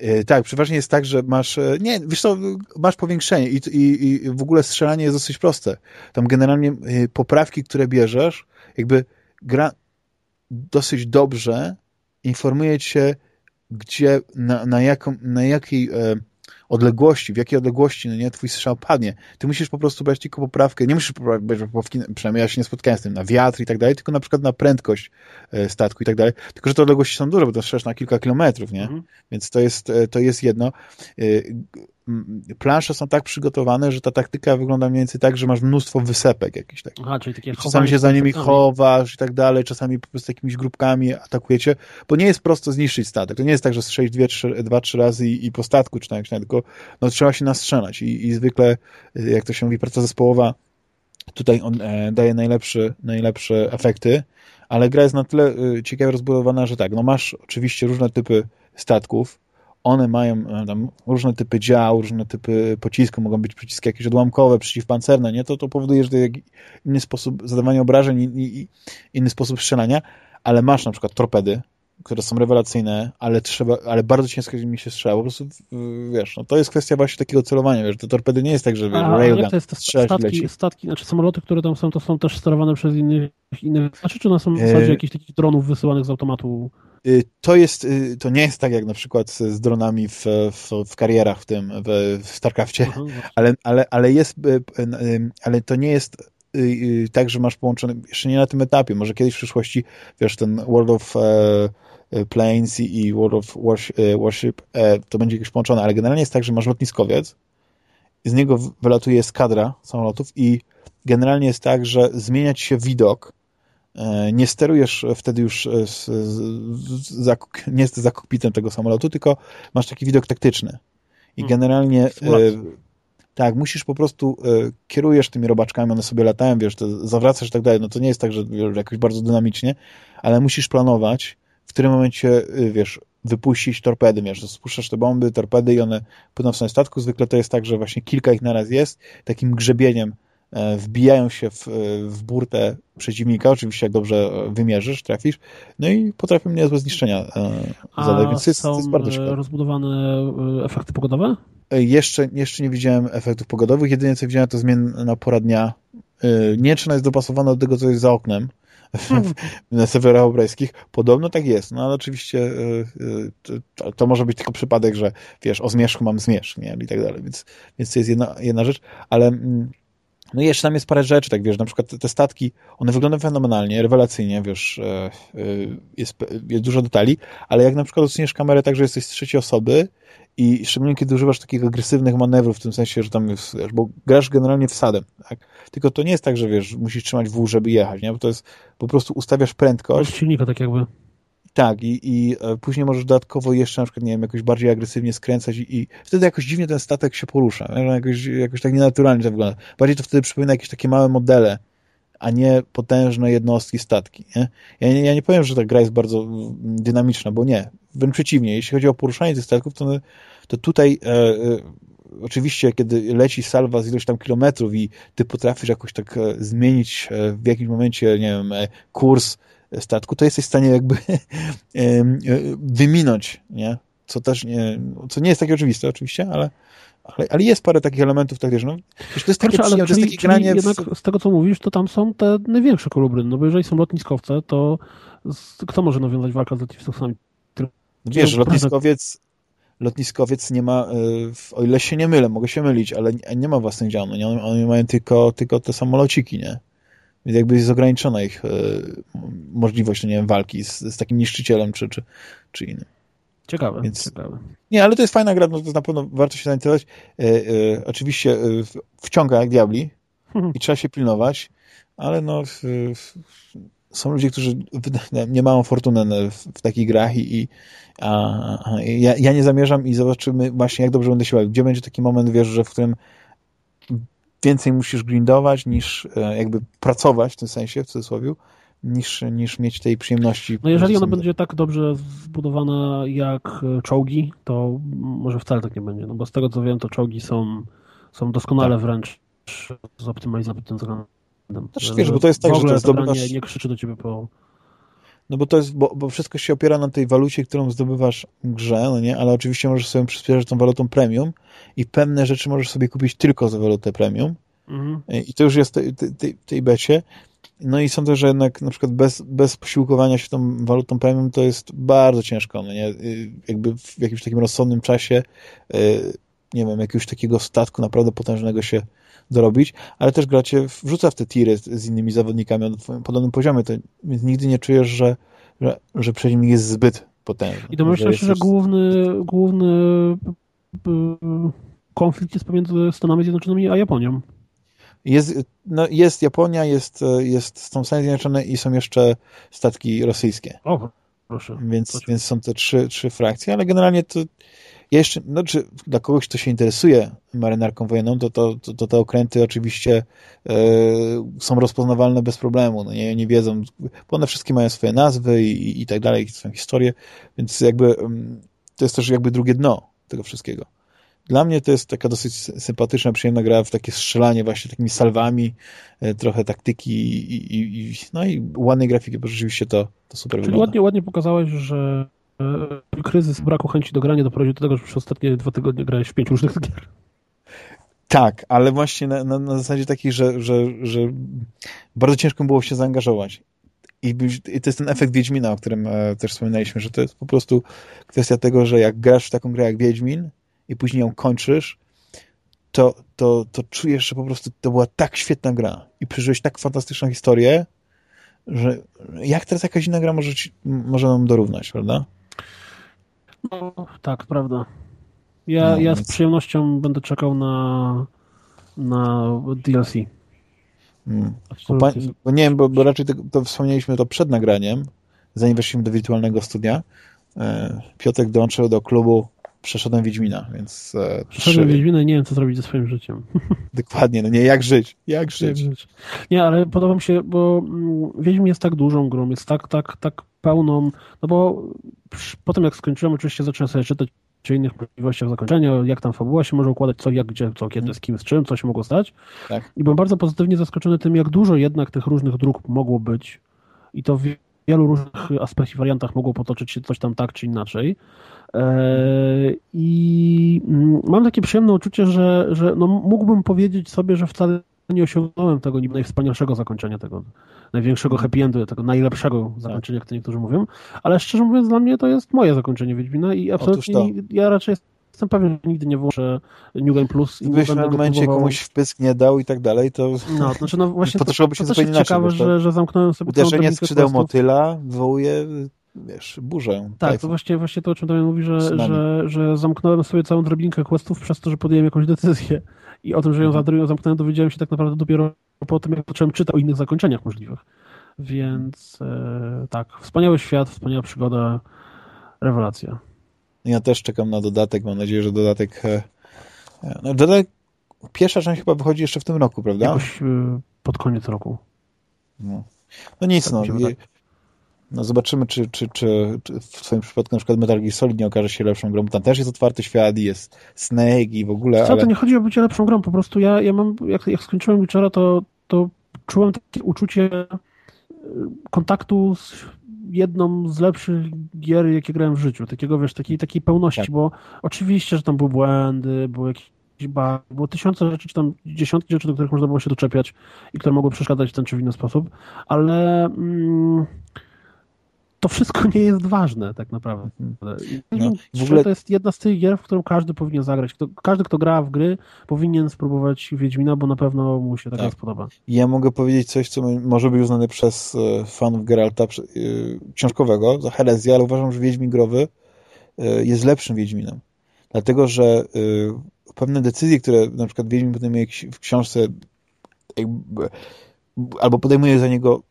Yy, tak, przeważnie jest tak, że masz, yy, nie, wiesz co, masz powiększenie i, i, i w ogóle strzelanie jest dosyć proste. Tam generalnie poprawki, które bierzesz, jakby gra, dosyć dobrze informuje cię, gdzie, na, na, jaką, na jakiej e, odległości, w jakiej odległości no nie, twój strzał padnie. Ty musisz po prostu brać tylko poprawkę, nie musisz brać poprawki, przynajmniej ja się nie spotkałem z tym, na wiatr i tak dalej, tylko na przykład na prędkość e, statku i tak dalej. Tylko, że te odległości są duże, bo to strzelasz na kilka kilometrów, nie? Mhm. Więc to jest, e, to jest jedno. Plansze są tak przygotowane, że ta taktyka wygląda mniej więcej tak, że masz mnóstwo wysepek jakichś takich. Aha, czyli takie czasami się za nimi chowasz i tak dalej, czasami po prostu jakimiś grupkami atakujecie, bo nie jest prosto zniszczyć statek. To nie jest tak, że strzelić dwie, trzy, dwa, trzy razy i, i po statku czy tak, tylko no, trzeba się nastrzelać I, i zwykle, jak to się mówi, praca zespołowa tutaj on e, daje najlepsze, najlepsze efekty, ale gra jest na tyle e, ciekawie rozbudowana, że tak, no masz oczywiście różne typy statków, one mają e, tam różne typy dział, różne typy pocisku, mogą być przyciski jakieś odłamkowe, przeciwpancerne, nie? To, to powoduje, że to jest inny sposób zadawania obrażeń i, i, inny sposób strzelania, ale masz na przykład torpedy, które są rewelacyjne, ale trzeba, ale bardzo ciężko mi się strzela. Po prostu, wiesz, no to jest kwestia właśnie takiego celowania, wiesz, te torpedy nie jest tak, że wiesz, railgun, to jest to statki, statki, znaczy samoloty, które tam są, to są też sterowane przez innych, innych znaczy, czy one są w zasadzie e... jakichś takich dronów wysyłanych z automatu? Y, to jest, y, to nie jest tak jak na przykład z dronami w, w, w karierach w tym, w, w StarCraftie, ale, ale, ale jest, y, ale to nie jest tak, że masz połączone, jeszcze nie na tym etapie, może kiedyś w przyszłości, wiesz, ten World of e, Planes i World of Warship, e, to będzie jakieś połączone, ale generalnie jest tak, że masz lotniskowiec z niego wylatuje eskadra samolotów i generalnie jest tak, że zmieniać się widok, e, nie sterujesz wtedy już z, z, z, nie z za kokpitem tego samolotu, tylko masz taki widok taktyczny. I hmm. generalnie tak, musisz po prostu kierujesz tymi robaczkami, one sobie latają, wiesz, zawracasz i tak dalej. No to nie jest tak, że wiesz, jakoś bardzo dynamicznie, ale musisz planować, w którym momencie, wiesz, wypuścić torpedy, wiesz, spuszczasz te bomby, torpedy i one płyną w stronę statku. Zwykle to jest tak, że właśnie kilka ich naraz jest, takim grzebieniem e, wbijają się w, w burtę przeciwnika, oczywiście jak dobrze wymierzysz, trafisz, no i potrafią niezłe zniszczenia e, zadać, więc jest, są jest bardzo ciekawe. rozbudowane e, efekty pogodowe? Jeszcze, jeszcze nie widziałem efektów pogodowych, jedynie co widziałem to zmienna pora dnia. Nie czy ona jest dopasowana do tego, co jest za oknem, na serwerach hebrajskich. Podobno tak jest, no ale oczywiście to, to, może być tylko przypadek, że wiesz, o zmierzchu mam zmierzch, nie? I tak dalej, więc, więc to jest jedna, jedna rzecz, ale mm, no i jeszcze tam jest parę rzeczy, tak wiesz, na przykład te, te statki, one wyglądają fenomenalnie, rewelacyjnie, wiesz, e, e, jest, jest dużo detali, ale jak na przykład odsuniesz kamerę tak, że jesteś z trzeciej osoby i szczególnie kiedy używasz takich agresywnych manewrów, w tym sensie, że tam jest, bo grasz generalnie wsadem, tak? Tylko to nie jest tak, że wiesz, musisz trzymać wół, żeby jechać, nie? Bo to jest, po prostu ustawiasz prędkość. silnika tak jakby. Tak, i, i e, później możesz dodatkowo jeszcze na przykład, nie wiem, jakoś bardziej agresywnie skręcać i, i wtedy jakoś dziwnie ten statek się porusza, jakoś, jakoś tak nienaturalnie to wygląda. Bardziej to wtedy przypomina jakieś takie małe modele, a nie potężne jednostki statki. Nie? Ja, nie, ja nie powiem, że ta gra jest bardzo dynamiczna, bo nie. Wręcz przeciwnie, jeśli chodzi o poruszanie tych statków, to, to tutaj e, e, oczywiście, kiedy leci salwa z ilość tam kilometrów i ty potrafisz jakoś tak e, zmienić e, w jakimś momencie, nie wiem, kurs statku, to jesteś w stanie jakby wyminąć, nie? Co też nie, co nie jest takie oczywiste oczywiście, ale, ale, ale jest parę takich elementów, tak wiesz, no, to jest takie, ale to jest takie jednak w... z tego, co mówisz, to tam są te największe kolubry, no bo jeżeli są lotniskowce, to z, kto może nawiązać walkę z lotniskowcami? Wiesz, lotniskowiec, lotniskowiec nie ma, e, o ile się nie mylę, mogę się mylić, ale nie ma własnych dział, no nie? Oni mają tylko, tylko te samolociki, nie? Więc jakby jest ograniczona ich e, możliwość, no nie wiem, walki z, z takim niszczycielem czy, czy, czy innym. Ciekawe, Więc, ciekawe. Nie, ale to jest fajna gra, no to na pewno warto się zainteresować. E, e, oczywiście e, wciąga jak diabli i trzeba się pilnować, ale no w, w, są ludzie, którzy nie mają fortuny w, w takich grach i, i a, a, ja, ja, nie zamierzam i zobaczymy właśnie, jak dobrze będę się bawił. Gdzie będzie taki moment, wiesz, że w którym więcej musisz grindować niż e, jakby pracować w tym sensie, w cudzysłowie, niż, niż mieć tej przyjemności. No jeżeli ona będzie tak dobrze zbudowana jak e, czołgi, to może wcale tak nie będzie, no bo z tego co wiem, to czołgi są, są doskonale tak. wręcz zoptymalizowane pod tym względem. Znaczy, wiesz, bo to jest tak, że to zdobywasz... nie krzyczy do ciebie po no bo to jest, bo, bo wszystko się opiera na tej walucie, którą zdobywasz w grze, no nie? Ale oczywiście możesz sobie przyspieszać tą walutą premium i pewne rzeczy możesz sobie kupić tylko za walutę premium. Mhm. I to już jest tej, tej, tej becie. No i sądzę, że jednak na przykład bez, bez posiłkowania się tą walutą premium to jest bardzo ciężko, no nie? Y, jakby w jakimś takim rozsądnym czasie y, nie wiem, jakiegoś takiego statku naprawdę potężnego się dorobić, ale też gracie wrzuca w te tiry z innymi zawodnikami na podobnym poziomie, to, więc nigdy nie czujesz, że, że, że przeciwnik jest zbyt potężny. I to myślę, że, główny, główny konflikt jest pomiędzy Stanami Zjednoczonymi a Japonią. Jest, no jest Japonia, jest, jest, są Stany Zjednoczone i są jeszcze statki rosyjskie. O, proszę. Więc, więc są te trzy, trzy frakcje, ale generalnie to jeszcze, no, czy dla kogoś, kto się interesuje marynarką wojenną, to, to, to, to te okręty oczywiście e, są rozpoznawalne bez problemu. No nie, nie wiedzą, bo one wszystkie mają swoje nazwy i, i tak dalej, swoją historię, więc jakby mm, to jest też jakby drugie dno tego wszystkiego. Dla mnie to jest taka dosyć sympatyczna, przyjemna gra w takie strzelanie właśnie takimi salwami, e, trochę taktyki i, i, i no i ładnej grafiki, bo rzeczywiście to, to super Czyli wygląda. ładnie, ładnie pokazałeś, że kryzys braku chęci do grania doprowadził do tego, że przez ostatnie dwa tygodnie grałeś w pięć różnych gier. Tak, ale właśnie na, na, na zasadzie takiej, że, że, że bardzo ciężko było się zaangażować. I, I, to jest ten efekt Wiedźmina, o którym e, też wspominaliśmy, że to jest po prostu kwestia tego, że jak grasz w taką grę jak Wiedźmin i później ją kończysz, to, to, to czujesz, że po prostu to była tak świetna gra i przeżyłeś tak fantastyczną historię, że jak teraz jakaś inna gra może, ci, może nam dorównać, prawda? No, tak, prawda. Ja, no, ja z przyjemnością będę czekał na na DLC. Hmm. Bo, nie wiem, bo, bo raczej to, to, wspomnieliśmy to przed nagraniem, zanim weszliśmy do wirtualnego studia. E, Piotrek dołączył do klubu Przeszedłem Wiedźmina, więc... E, Przeszedłem trzy... Wiedźmina i nie wiem, co zrobić ze swoim życiem. Dokładnie, no nie, jak żyć, jak żyć. Jak żyć. Nie, ale podoba mi się, bo mm, Wiedźmin jest tak dużą grą, jest tak, tak, tak pełną, no bo potem jak skończyłem, oczywiście zacząłem sobie czytać czy innych możliwościach zakończenia, jak tam fabuła się może układać, co, jak, gdzie, co, kiedy, z kim, z czym, co się mogło stać. Tak. I byłem bardzo pozytywnie zaskoczony tym, jak dużo jednak tych różnych dróg mogło być i to w wielu różnych aspektach i wariantach mogło potoczyć się coś tam tak czy inaczej. Eee, I mm, mam takie przyjemne uczucie, że, że no mógłbym powiedzieć sobie, że wcale nie osiągnąłem tego niby najwspanialszego zakończenia, tego największego happy endu, tego najlepszego tak. zakończenia, jak to niektórzy mówią, ale szczerze mówiąc dla mnie to jest moje zakończenie Wiedźmina i absolutnie ja raczej jestem pewien, że nigdy nie włączę New Game Plus. I Gdybyś w momencie próbował... komuś wpysk nie dał i tak dalej, to no, znaczy no właśnie to, to to zupełnie inaczej. ciekawe, że, że zamknąłem sobie Uderzenie skrzydeł motyla wywołuje wiesz, burzę. Tak, to właśnie, właśnie to, o czym Damian mówi, że, że, że zamknąłem sobie całą drabinkę questów przez to, że podjąłem jakąś decyzję. I o tym, że ją mhm. zamknąłem, dowiedziałem się tak naprawdę dopiero po tym, jak zacząłem czytać o innych zakończeniach możliwych. Więc e, tak, wspaniały świat, wspaniała przygoda, rewelacja. Ja też czekam na dodatek, mam nadzieję, że dodatek e no, dodatek pierwsza część chyba wychodzi jeszcze w tym roku, prawda? Jakoś e, pod koniec roku. No, no nic, tak no. No zobaczymy, czy, czy, czy, czy, w swoim przypadku na przykład Metal Gear Solid nie okaże się lepszą grą. Tam też jest otwarty świat i jest Snake i w ogóle, Co, ale... to nie chodzi o bycie lepszą grą, po prostu ja, ja mam, jak, jak skończyłem Witchera, to, to czułem takie uczucie e, kontaktu z jedną z lepszych gier, jakie grałem w życiu. Takiego, wiesz, takiej, takiej pełności, tak. bo oczywiście, że tam były błędy, były jakieś było tysiące rzeczy, czy tam dziesiątki rzeczy, do których można było się doczepiać i które mogły przeszkadzać w ten czy w inny sposób, ale mm, to wszystko nie jest ważne tak naprawdę. No, w ogóle to jest jedna z tych gier, w którą każdy powinien zagrać. Kto, każdy, kto gra w gry, powinien spróbować Wiedźmina, bo na pewno mu się taka tak. spodoba. Ja mogę powiedzieć coś, co może być uznane przez e, fanów Geralta e, książkowego za herezję, ale uważam, że Wiedźmin growy e, jest lepszym Wiedźminem. Dlatego, że pewne decyzje, które na przykład Wiedźmin podejmuje w książce albo podejmuje za niego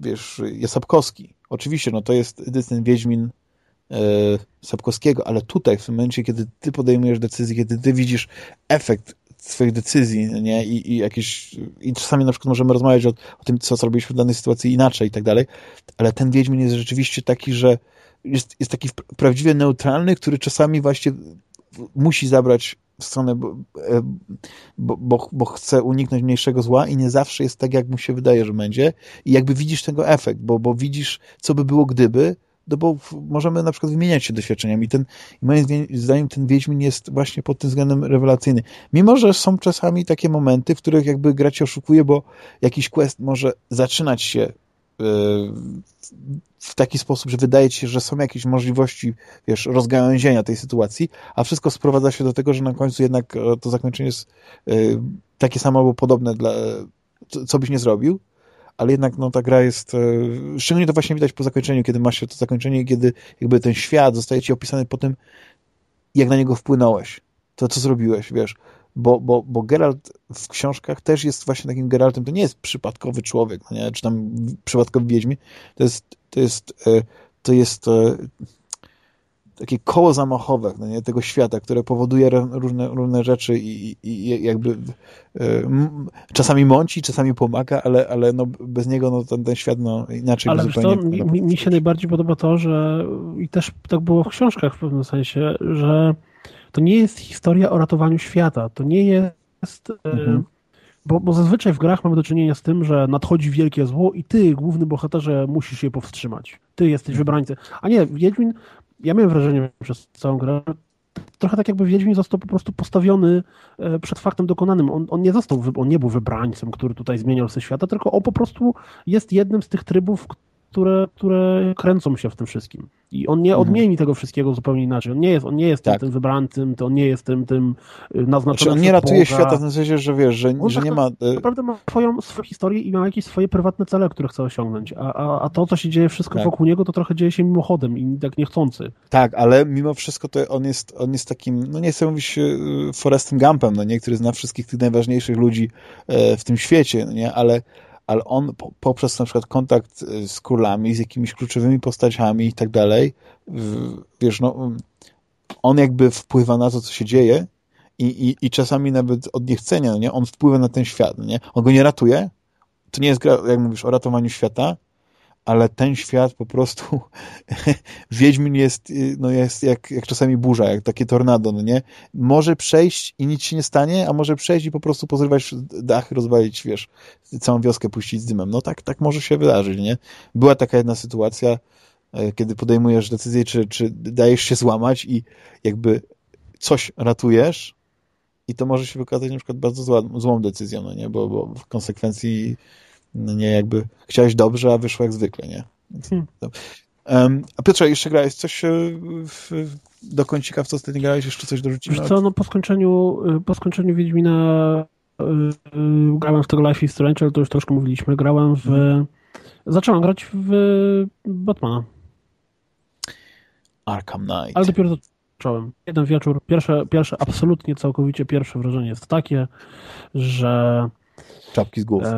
wiesz, Jasabkowski. Oczywiście, no to jest, ten Wiedźmin e, Sapkowskiego, ale tutaj, w momencie, kiedy ty podejmujesz decyzję, kiedy ty widzisz efekt swoich decyzji, nie? I, i jakieś, i czasami na przykład możemy rozmawiać o, o tym, co zrobiliśmy w danej sytuacji inaczej i tak dalej, ale ten Wiedźmin jest rzeczywiście taki, że jest, jest taki prawdziwie neutralny, który czasami właśnie musi zabrać w stronę, bo, e, bo, bo, bo, chce uniknąć mniejszego zła i nie zawsze jest tak, jak mu się wydaje, że będzie. I jakby widzisz tego efekt, bo, bo widzisz, co by było gdyby, no bo możemy na przykład wymieniać się doświadczeniami. Ten, moim zdaniem ten Wiedźmin jest właśnie pod tym względem rewelacyjny. Mimo, że są czasami takie momenty, w których jakby gra cię oszukuje, bo jakiś quest może zaczynać się w taki sposób, że wydaje ci się, że są jakieś możliwości, wiesz, rozgałęzienia tej sytuacji, a wszystko sprowadza się do tego, że na końcu jednak e, to zakończenie jest e, takie samo albo podobne dla, co byś nie zrobił, ale jednak no, ta gra jest, e, szczególnie to właśnie widać po zakończeniu, kiedy masz to zakończenie, kiedy jakby ten świat zostaje ci opisany po tym, jak na niego wpłynąłeś, to co zrobiłeś, wiesz, bo, bo, bo Geralt w książkach też jest właśnie takim Geraltem, to nie jest przypadkowy człowiek, no nie? czy tam przypadkowy wiedźmi, to jest, to jest, e, to jest e, takie koło zamachowe no nie? tego świata, które powoduje różne, różne rzeczy i, i jakby e, czasami mąci, czasami pomaga, ale, ale no bez niego no, ten, ten świat no, inaczej ale zupełnie... To, mi, mi się najbardziej podoba to, że i też tak było w książkach w pewnym sensie, że to nie jest historia o ratowaniu świata. To nie jest. E, mhm. Bo, bo zazwyczaj w grach mamy do czynienia z tym, że nadchodzi wielkie zło i ty, główny bohaterze, musisz je powstrzymać. Ty jesteś mhm. wybrańcem. A nie, Wiedźmin, ja miałem wrażenie przez całą grę, trochę tak jakby Wiedźmin został po prostu postawiony e, przed faktem dokonanym. On, on nie został, on nie był wybrańcem, który tutaj zmieniał sobie świata, tylko on po prostu jest jednym z tych trybów, które, które kręcą się w tym wszystkim. I on nie mhm. odmieni tego wszystkiego zupełnie inaczej. On nie jest, on nie jest tak. tym, tym wybranym, to on nie jest tym, tym y, naznaczonym znaczy on nie ratuje Boga. świata w tym sensie, że wiesz, że, że nie ma... Y, naprawdę ma swoją, swoją historię i ma jakieś swoje prywatne cele, które chce osiągnąć. A, a, a to, co się dzieje wszystko tak. wokół niego, to trochę dzieje się mimochodem i tak niechcący. Tak, ale mimo wszystko to on jest, on jest takim, no nie chcę mówić y, Forestem Gumpem, no nie, który zna wszystkich tych najważniejszych ludzi e, w tym świecie, no nie, ale ale on poprzez na przykład kontakt y, z królami, z jakimiś kluczowymi postaciami i tak dalej, wiesz, no, on jakby wpływa na to, co się dzieje i, i, i czasami nawet od niechcenia, no nie? on wpływa na ten świat, no nie? on go nie ratuje, to nie jest gra, jak mówisz, o ratowaniu świata, ale ten świat po prostu Wiedźmin jest, no jest jak, jak czasami burza, jak takie tornado, no nie? Może przejść i nic się nie stanie, a może przejść i po prostu pozrywać dach, rozwalić, wiesz, całą wioskę puścić z dymem. No tak, tak może się wydarzyć, nie? Była taka jedna sytuacja, e, kiedy podejmujesz decyzję, czy, czy dajesz się złamać i jakby coś ratujesz i to może się wykazać na przykład bardzo zła, złą decyzją, no nie? Bo, bo w konsekwencji nie jakby chciałeś dobrze, a wyszło jak zwykle, nie? Hmm. Um, a Piotrze, jeszcze grałeś coś e, w, do kącika, w co ostatnio grałeś? Jeszcze coś dorzucić? Wiesz co, no po skończeniu, e, po skończeniu Wiedźmina yy, grałem w tego Life is Strange, ale to już troszkę mówiliśmy, grałem w... Hmm. Zacząłem grać w Batmana. Arkham Knight. Ale dopiero zacząłem. Jeden wieczór, pierwsze, pierwsze, absolutnie całkowicie pierwsze wrażenie jest takie, że czapki z głów. Eee,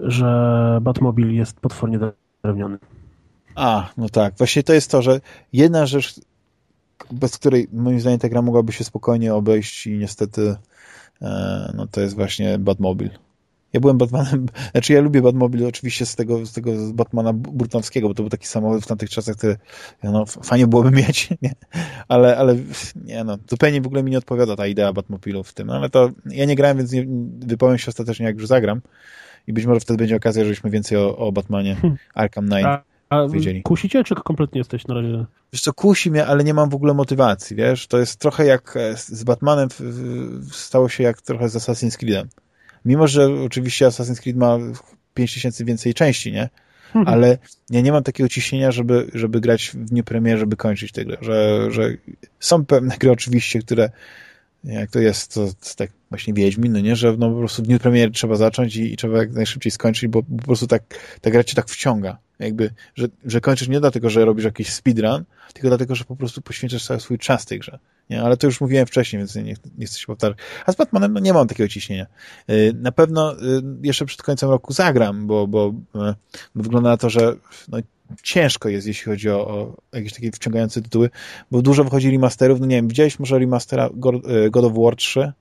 że Batmobil jest potwornie drewniany. A, no tak. Właśnie to jest to, że jedna rzecz, bez której moim zdaniem ta gra mogłaby się spokojnie obejść i niestety e, no to jest właśnie Batmobil. Ja byłem Batmanem, znaczy ja lubię Batmobil oczywiście z tego, z tego z Batmana Burtonowskiego, bo to był taki samochód w tamtych czasach, który no, fajnie byłoby mieć, nie? Ale, ale nie no, zupełnie w ogóle mi nie odpowiada ta idea Batmobilu w tym, ale to ja nie grałem, więc nie, wypowiem się ostatecznie jak już zagram i być może wtedy będzie okazja, żebyśmy więcej o, o Batmanie hmm. Arkham Knight a, wiedzieli. Kusicie, czy kompletnie jesteś na razie? Wiesz co, kusi mnie, ale nie mam w ogóle motywacji, wiesz, to jest trochę jak e, z Batmanem stało się jak trochę z Assassin's Creedem Mimo, że oczywiście Assassin's Creed ma 5000 więcej części, nie? Mhm. Ale ja nie mam takiego ciśnienia, żeby, żeby grać w dniu premiery, żeby kończyć tę grę. Że, że są pewne gry oczywiście, które jak to jest, to, to tak właśnie Wiedźmin, no nie, że no po prostu w dniu premiery trzeba zacząć i, i trzeba jak najszybciej skończyć, bo, po prostu tak ta gra cię tak wciąga. Jakby, że, że kończysz nie dlatego, że robisz jakiś speedrun, tylko dlatego, że po prostu poświęcasz cały swój czas tej grze. Nie? Ale to już mówiłem wcześniej, więc nie, nie chcę się powtarzać. A z Batmanem no, nie mam takiego ciśnienia. Y, na pewno y, jeszcze przed końcem roku zagram, bo, bo, y, bo wygląda na to, że no, ciężko jest, jeśli chodzi o, o, jakieś takie wciągające tytuły, bo dużo wychodzi remasterów. No nie wiem, widziałeś może remastera God of War 3?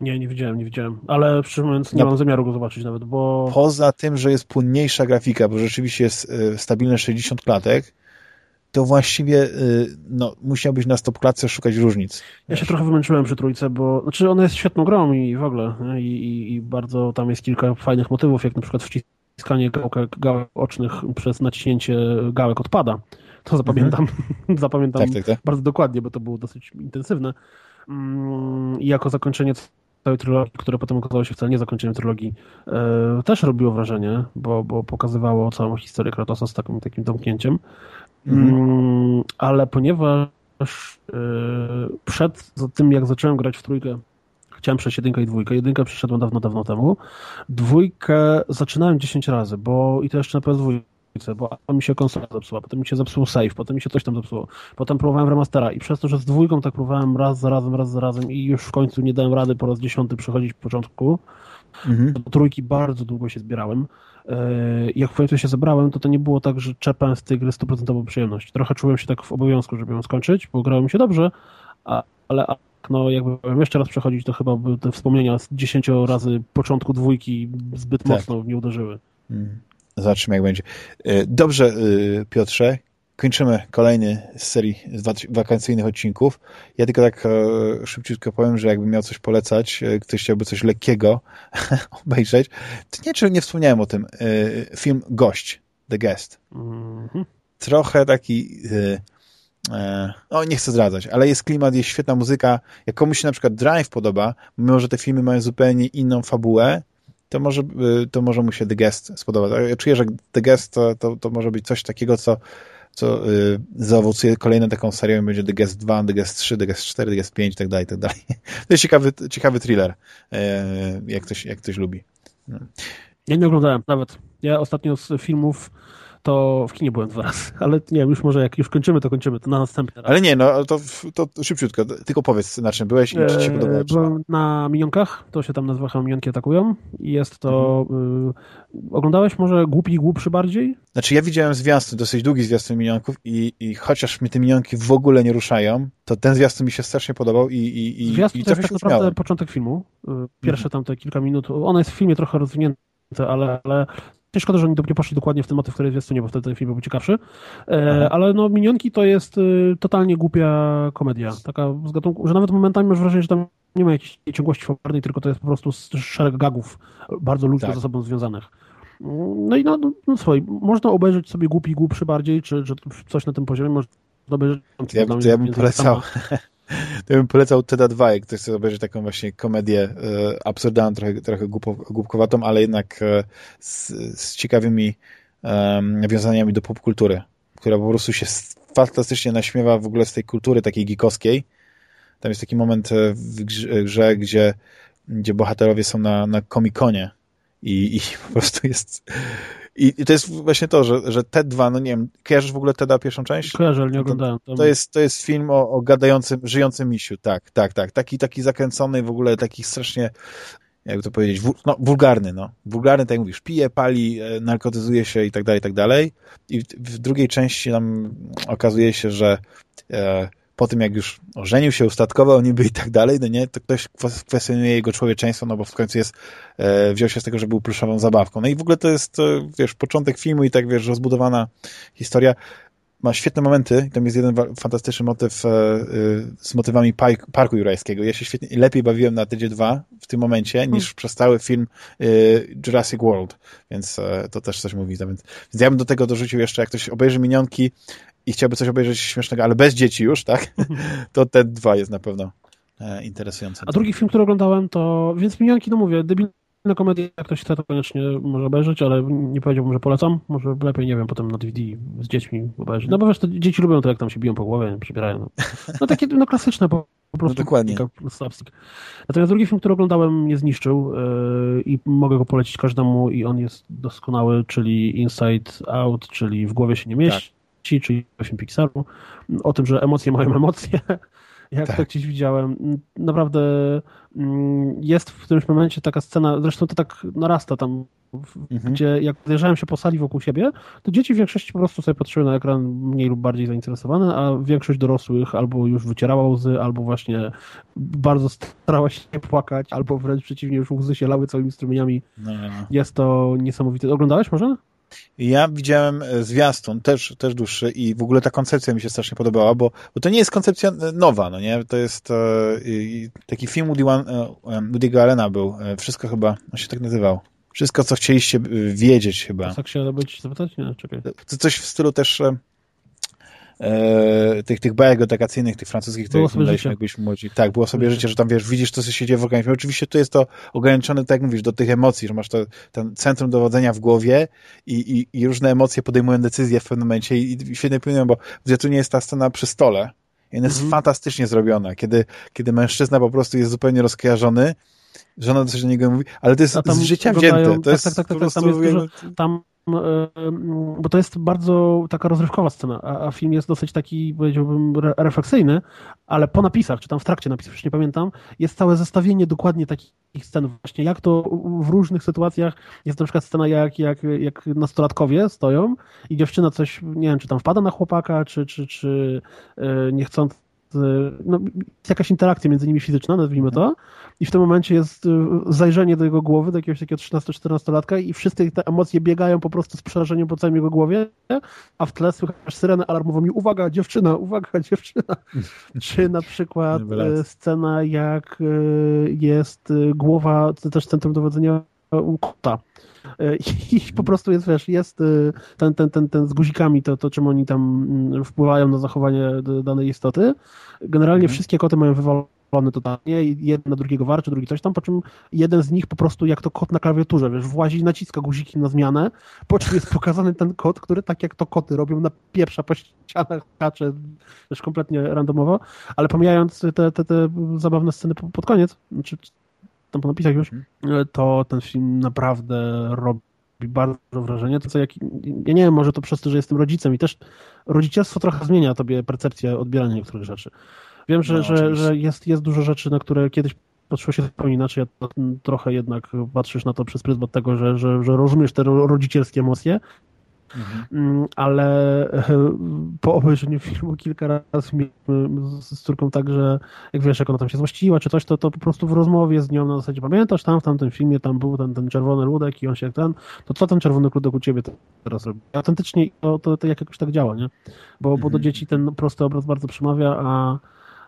Nie, nie widziałem, nie widziałem. Ale szczerze mówiąc nie no, mam zamiaru go zobaczyć nawet, bo... Poza tym, że jest płynniejsza grafika, bo rzeczywiście jest stabilne 60 klatek, to właściwie y, no, musiałbyś na stopklatce szukać różnic. Ja się trochę wymęczyłem przy trójce, bo znaczy ona jest świetną grą i w ogóle I, i, i bardzo tam jest kilka fajnych motywów, jak na przykład wciskanie gałek, gałek ocznych przez naciśnięcie gałek odpada. To zapamiętam, mhm. zapamiętam tak, tak, tak. bardzo dokładnie, bo to było dosyć intensywne. Mm, I jako zakończenie całej trylogii, które potem okazało się wcale nie zakończeniem trylogii, e, też robiło wrażenie, bo, bo pokazywało całą historię Kratosa z takim, takim domknięciem. Mm, ale ponieważ yy, przed tym, jak zacząłem grać w trójkę, chciałem przejść jedynkę i dwójkę. Jedynkę przeszedłem dawno, dawno temu. Dwójkę zaczynałem 10 razy, bo i to jeszcze na PS2 bo mi się konsola zepsuła, potem mi się zepsuł save, potem mi się coś tam zepsuło, potem próbowałem remastera i przez to, że z dwójką tak próbowałem raz za razem, raz za razem i już w końcu nie dałem rady po raz dziesiąty przechodzić w początku, mhm. do trójki bardzo długo się zbierałem, E, jak w końcu się zebrałem, to to nie było tak, że czepałem z tej gry 100% przyjemność. Trochę czułem się tak w obowiązku, żeby ją skończyć, bo grało mi się dobrze, ale no jakby jeszcze raz przechodzić, to chyba by te wspomnienia z 10 razy początku dwójki zbyt tak. mocno nie uderzyły. Hmm. Zobaczymy, jak będzie. E, dobrze, e, Piotrze kończymy kolejny z serii wakacyjnych odcinków. Ja tylko tak e, szybciutko powiem, że jakbym miał coś polecać, e, ktoś chciałby coś lekkiego obejrzeć, to nie, czy nie wspomniałem o tym. E, film Gość, The Guest. Mm -hmm. Trochę taki... E, no, nie chcę zdradzać, ale jest klimat, jest świetna muzyka. Jak komuś się na przykład Drive podoba, mimo że te filmy mają zupełnie inną fabułę, to może, y, to może mu się The Guest spodobać. Ja czuję, że The Guest to, to, to może być coś takiego, co, co y, zaowocuje kolejną taką serią i będzie The Guest 2, The Guest 3, The Guest 4, The Guest 5 i tak dalej, i tak dalej. To jest ciekawy, ciekawy thriller, y, jak ktoś, jak ktoś lubi. Ja nie oglądałem nawet. Ja ostatnio z filmów to w kinie byłem dwa razy, ale nie wiem, już może jak już kończymy, to kończymy, to na następny raz. Ale nie, no to, to szybciutko, tylko powiedz na czym byłeś i czy ci się podobało. E, byłem na Minionkach, to się tam nazywa chyba Minionki atakują i jest to... Mhm. Y, oglądałeś może Głupi i Głupszy bardziej? Znaczy ja widziałem zwiastun, dosyć długi zwiastun Minionków i, i chociaż mnie te Minionki w ogóle nie ruszają, to ten zwiastun mi się strasznie podobał i i, i Zwiastun i to jest tak naprawdę początek filmu. Y, pierwsze mhm. tam te kilka minut, ona jest w filmie trochę rozwinięte, ale, ale Szkoda, że oni nie poszli dokładnie w ten motyw, który jest w zwiastunie, bo wtedy ten film był ciekawszy. E, ale no, Minionki to jest y, totalnie głupia komedia. Taka z gatunku, że nawet momentami masz wrażenie, że tam nie ma jakiejś ciągłości fabularnej, tylko to jest po prostu szereg gagów bardzo ludzko tak. ze sobą związanych. No i no, no, no słuchaj, można obejrzeć sobie głupi głupszy bardziej, czy, czy coś na tym poziomie, można obejrzeć... Ja, to ja bym polecał... to bym polecał Teda 2, jak ktoś chce obejrzeć taką właśnie komedię e, absurdalną, trochę, trochę głupkowatą, ale jednak e, z, z ciekawymi e, nawiązaniami do popkultury, która po prostu się fantastycznie naśmiewa w ogóle z tej kultury takiej geekowskiej. Tam jest taki moment e, w grze, gdzie, gdzie bohaterowie są na, na komikonie i, i po prostu jest i, I, to jest właśnie to, że, że TED2, no nie wiem, kojarzysz w ogóle TEDa pierwszą część? Kojarzę, ale nie oglądałem. To, to, jest, to jest film o, o gadającym, żyjącym misiu, tak, tak, tak. Taki, taki zakręcony w ogóle, taki strasznie, jakby to powiedzieć, no, wulgarny, no. Wulgarny, tak jak mówisz, pije, pali, e, narkotyzuje się i tak dalej, i tak dalej. I w, w drugiej części nam okazuje się, że e, po tym jak już ożenił się, ustatkował niby i tak dalej, no nie, to ktoś kwestionuje jego człowieczeństwo, no bo w końcu jest, e, wziął się z tego, że był pluszową zabawką. No i w ogóle to jest, e, wiesz, początek filmu i tak, wiesz, rozbudowana historia. Ma świetne momenty, tam jest jeden fantastyczny motyw e, e, z motywami Parku Jurajskiego. Ja się świetnie, lepiej bawiłem na Tydzie 2 w tym momencie, niż hmm. przez cały film e, Jurassic World, więc e, to też coś mówi. Więc, więc ja bym do tego dorzucił jeszcze, jak ktoś obejrzy Minionki, i chciałby coś obejrzeć śmiesznego, ale bez dzieci już, tak? To te dwa jest na pewno e, interesujące. A drugi film, który oglądałem to, więc Minionki, no mówię, debilna komedia, jak ktoś chce, to koniecznie może obejrzeć, ale nie powiedziałbym, że polecam. Może lepiej, nie wiem, potem na DVD z dziećmi obejrzeć. No bo wiesz, to dzieci lubią to, jak tam się biją po głowie, przybierają. No, no takie, no klasyczne po, po prostu. No dokładnie. Natomiast drugi film, który oglądałem, mnie zniszczył yy, i mogę go polecić każdemu i on jest doskonały, czyli Inside Out, czyli W głowie się nie mieści. Tak czyli 8 Pixaru, o tym, że emocje mają emocje. Jak tak. to gdzieś widziałem. Naprawdę mm, jest w którymś momencie taka scena, zresztą to tak narasta tam, mhm. gdzie jak zjeżdżałem się po sali wokół siebie, to dzieci w większości po prostu sobie patrzyły na ekran mniej lub bardziej zainteresowane, a większość dorosłych albo już wycierała łzy, albo właśnie bardzo starała się płakać, albo wręcz przeciwnie, już łzy się lały całymi strumieniami. No. Jest to niesamowite. Oglądałeś może? Ja widziałem e, zwiastun, też, też dłuższy i w ogóle ta koncepcja mi się strasznie podobała, bo, bo to nie jest koncepcja e, nowa, no nie? To jest e, taki film Woody, e, Woody'ego Allena był, wszystko chyba, on się tak nazywał. Wszystko, co chcieliście wiedzieć chyba. Się być zapytać? Nie, czekaj. To coś w stylu też e, tych, tych bajek edukacyjnych, tych francuskich, które oglądaliśmy, jak byliśmy młodzi. Tak, było sobie życie, że tam wiesz, widzisz to, co się dzieje w organizmie. Oczywiście tu jest to ograniczone, tak jak mówisz, do tych emocji, że masz to ten centrum dowodzenia w głowie i, i, i różne emocje podejmują decyzje w pewnym momencie i, i świetnie płyną, bo w Zjatunie jest ta scena przy stole i ona jest mhm. fantastycznie zrobiona, kiedy, kiedy mężczyzna po prostu jest zupełnie rozkojarzony, żona coś do niego mówi, ale to jest z życia wzięte. To tak, jest tak, tak, tak, tak, tam jest dużo, tam bo to jest bardzo taka rozrywkowa scena, a, film jest dosyć taki, powiedziałbym, re refleksyjny, ale po napisach, czy tam w trakcie napisów, już nie pamiętam, jest całe zestawienie dokładnie takich scen, właśnie jak to w różnych sytuacjach. Jest na przykład scena, jak, jak, jak nastolatkowie stoją i dziewczyna coś, nie wiem, czy tam wpada na chłopaka, czy, czy, czy e, niechcący no, jest jakaś interakcja między nimi fizyczna, nazwijmy to, i w tym momencie jest y, zajrzenie do jego głowy, do jakiegoś takiego 13-14-latka i wszyscy te emocje biegają po prostu z przerażeniem po całym jego głowie, a w tle słychać syrenę alarmową i uwaga, dziewczyna, uwaga, dziewczyna. Czy na przykład y, scena, jak y, jest głowa, to też centrum dowodzenia u kota. I po prostu jest, wiesz, jest ten, ten, ten, ten z guzikami, to, to czym oni tam mm, wpływają na zachowanie danej istoty. Generalnie mhm. wszystkie koty mają wywalone totalnie jeden na drugiego warczy, drugi coś tam, po czym jeden z nich po prostu jak to kot na klawiaturze, wiesz, włazi naciska guziki na zmianę, po czym jest pokazany ten kot, który tak jak to koty robią, na pierwsza po ścianach, kacze, wiesz, kompletnie randomowo, ale pomijając te, te, te zabawne sceny pod koniec, znaczy tam po napisach już, to ten film naprawdę robi bardzo wrażenie. To co jak, ja nie wiem, może to przez to, że jestem rodzicem i też rodzicielstwo trochę zmienia tobie percepcję odbierania niektórych rzeczy. Wiem, że, no, że, że jest, jest dużo rzeczy, na które kiedyś patrzyło się zupełnie inaczej, a trochę jednak patrzysz na to przez pryzmat tego, że, że, że rozumiesz te rodzicielskie emocje Mhm. Mm, ale e, po obejrzeniu filmu kilka razy mieliśmy z córką tak, że jak wiesz, jak ona tam się złościła czy coś, to, to po prostu w rozmowie z nią na zasadzie pamiętasz tam w tamtym filmie tam był ten, ten czerwony ludek i on się ten, to co ten czerwony ludek u ciebie teraz robi? Autentycznie to, to, to jak jakoś tak działa, nie? Bo, bo do mhm. dzieci ten prosty obraz bardzo przemawia, a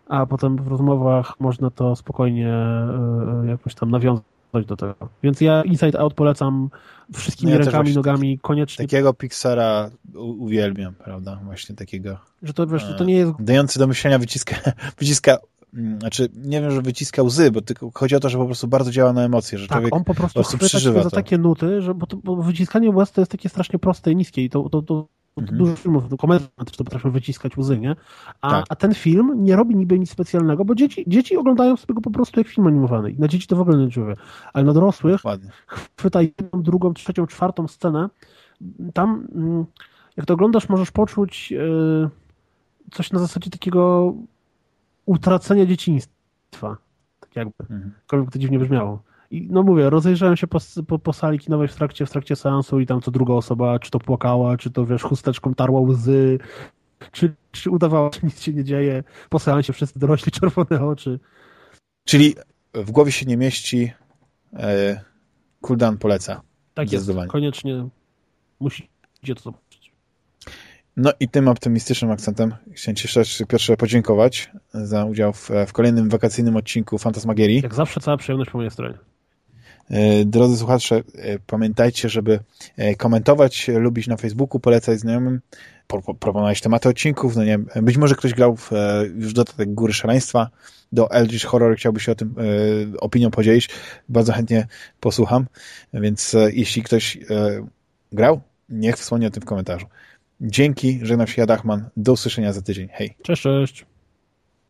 a potem w rozmowach można to spokojnie e, e, jakoś tam nawiązać do tego. Więc ja Inside Out polecam wszystkimi no ja rękami, nogami, koniecznie. Takiego Pixara uwielbiam, prawda? Właśnie takiego. Że to, wiesz, to nie jest... Dający do myślenia wyciska, wyciska mm, znaczy, nie wiem, że wyciska łzy, bo tylko chodzi o to, że po prostu bardzo działa na emocje, że tak, człowiek on po prostu, po prostu przeżywa za to. takie nuty, że, bo, to, bo wyciskanie łez to jest takie strasznie proste i niskie i to, to, to Mhm. Dużo filmów, też to potrafią wyciskać łzy, nie? A, tak. a ten film nie robi niby nic specjalnego, bo dzieci, dzieci oglądają sobie go po prostu jak film animowany. I na dzieci to w ogóle nie czuję. Ale na dorosłych Dokładnie. chwyta jedną, drugą, trzecią, czwartą scenę. Tam, mm, jak to oglądasz, możesz poczuć yy, coś na zasadzie takiego utracenia dzieciństwa. Tak jakby. Mhm. Jakkolwiek to dziwnie brzmiało. I no mówię, rozejrzałem się po, po, po, sali kinowej w trakcie, w trakcie seansu i tam co druga osoba, czy to płakała, czy to wiesz, chusteczką tarła łzy, czy, czy udawała, że nic się nie dzieje. Po seansie wszyscy dorośli, czerwone oczy. Czyli w głowie się nie mieści e, Kuldan poleca. Tak jest, koniecznie musicie to zobaczyć. No i tym optymistycznym akcentem chciałem Ci jeszcze pierwsze podziękować za udział w, w kolejnym wakacyjnym odcinku Fantasmagierii. Jak zawsze cała przyjemność po mojej stronie. E, drodzy słuchacze, e, pamiętajcie, żeby e, komentować, lubić na Facebooku, polecać znajomym, proponować tematy odcinków. No nie być może ktoś grał w już dodatek Góry Szaleństwa do Eldritch Horror, chciałby się o tym opinią podzielić. Bardzo chętnie posłucham, więc jeśli ktoś grał, niech wspomni o tym w komentarzu. Dzięki, żegnam się Jadachman. Do usłyszenia za tydzień. Hej. Cześć, cześć.